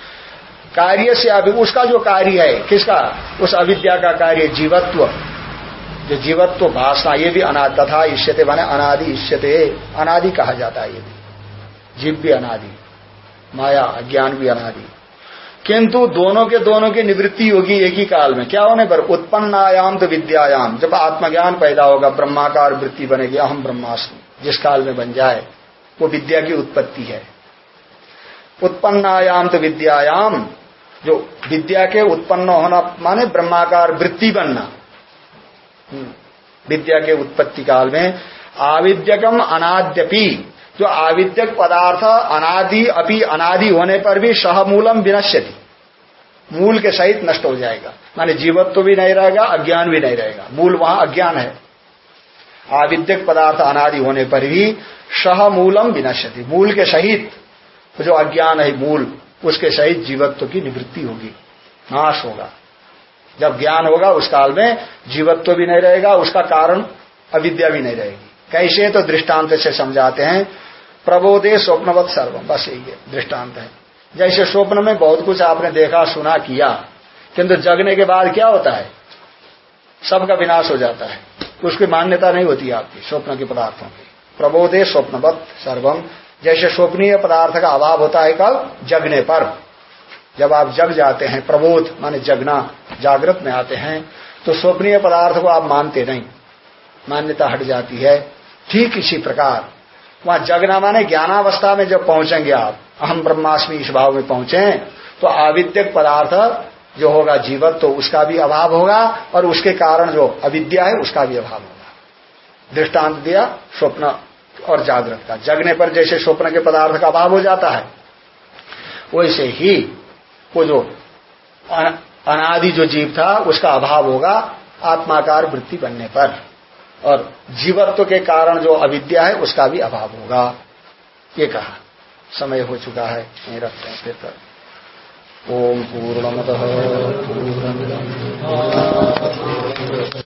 Speaker 1: कार्य से अभी, उसका जो कार्य है, किसका? उस अविद्या का कार्य, जीवत्व। जो जीवत्व भाषा, ये भी अनादि, तथा ईष्यते माने अनादि ईष्यते अनादि कहा जाता है ये भी। जीव भी अनादि, माया, अज्ञान भी अनादि। किंतु दोनों के दोनों की निवृत्ति होगी एक ही काल में। क्या होने पर? उत्पन्नायाम तो विद्यायाम। जब आत्मज्ञान पैदा होगा, ब्रह्माकार वृत्ति बनेगी अहम ब्रह्मास्मि। जिस काल में बन जाए, वो विद्या की उत्पत्ति है। उत्पन्नायाम तो विद्यायाम जो विद्या के उत्पन्न होना, माने ब्रह्माकार वृत्ति बनना। विद्या के उत्पत्ति काल में आविद्यकम अनाद्यपि। जो आविद्यक पदार्थ अनादि अपि अनादि होने पर भी सहमूलम विनश्यति। मूल के सहित नष्ट हो जाएगा। माने जीवत्व भी नहीं रहेगा, अज्ञान भी नहीं रहेगा। मूल वहाँ अज्ञान है। आविद्यक पदार्थ अनादि होने पर भी सहमूलम विनश्यति। मूल के सहित जो अज्ञान है, मूल। उसके सहित जीवत्व की निवृत्ति होगी, नाश होगा। जब ज्ञान होगा, उस काल में जीवत्व भी नहीं रहेगा, उसका कारण अविद्या भी नहीं रहेगी। कैसे? तो दृष्टांत से समझाते हैं। प्रबोधे स्वप्नवत सर्वम बस यही है, दृष्टांत है। जैसे स्वप्न में बहुत कुछ आपने देखा, सुना, किया, किंतु जगने के बाद क्या होता है? सबका विनाश हो जाता है। उसकी मान्यता नहीं होती आपकी, स्वप्न के पदार्थों की। प्रबोधे स्वप्नवत सर्वम जैसे स्वप्नीय पदार्थ का अभाव होता है कब? जगने पर। जब आप जग जाते हैं, प्रबोध, माने जगना, जागृत में आते हैं तो स्वप्नीय पदार्थ को आप मानते नहीं। मान्यता हट जाती है। ठीक इसी प्रकार। वहाँ जगना माने ज्ञानावस्था में जब पहुँचेंगे आप, अहम ब्रह्माष्टमी इस भाव में पहुँचे तो आविद्यक पदार्थ जो होगा जीवत तो उसका भी अभाव होगा, और उसके कारण जो अविद्या है, उसका भी अभाव होगा। दृष्टांत दिया, स्वप्न और जागृत का। जगने पर जैसे स्वप्न के पदार्थ का अभाव हो जाता है, वैसे ही वो जो अनादि जो जीव था, उसका अभाव होगा आत्माकार वृत्ति बनने पर। और जीवत्व के कारण जो अविद्या है, उसका भी अभाव होगा। ये कहा। समय हो चुका है, नहीं रखते हैं फिर कर ओम पूर्णमद। पूर्णमिदम्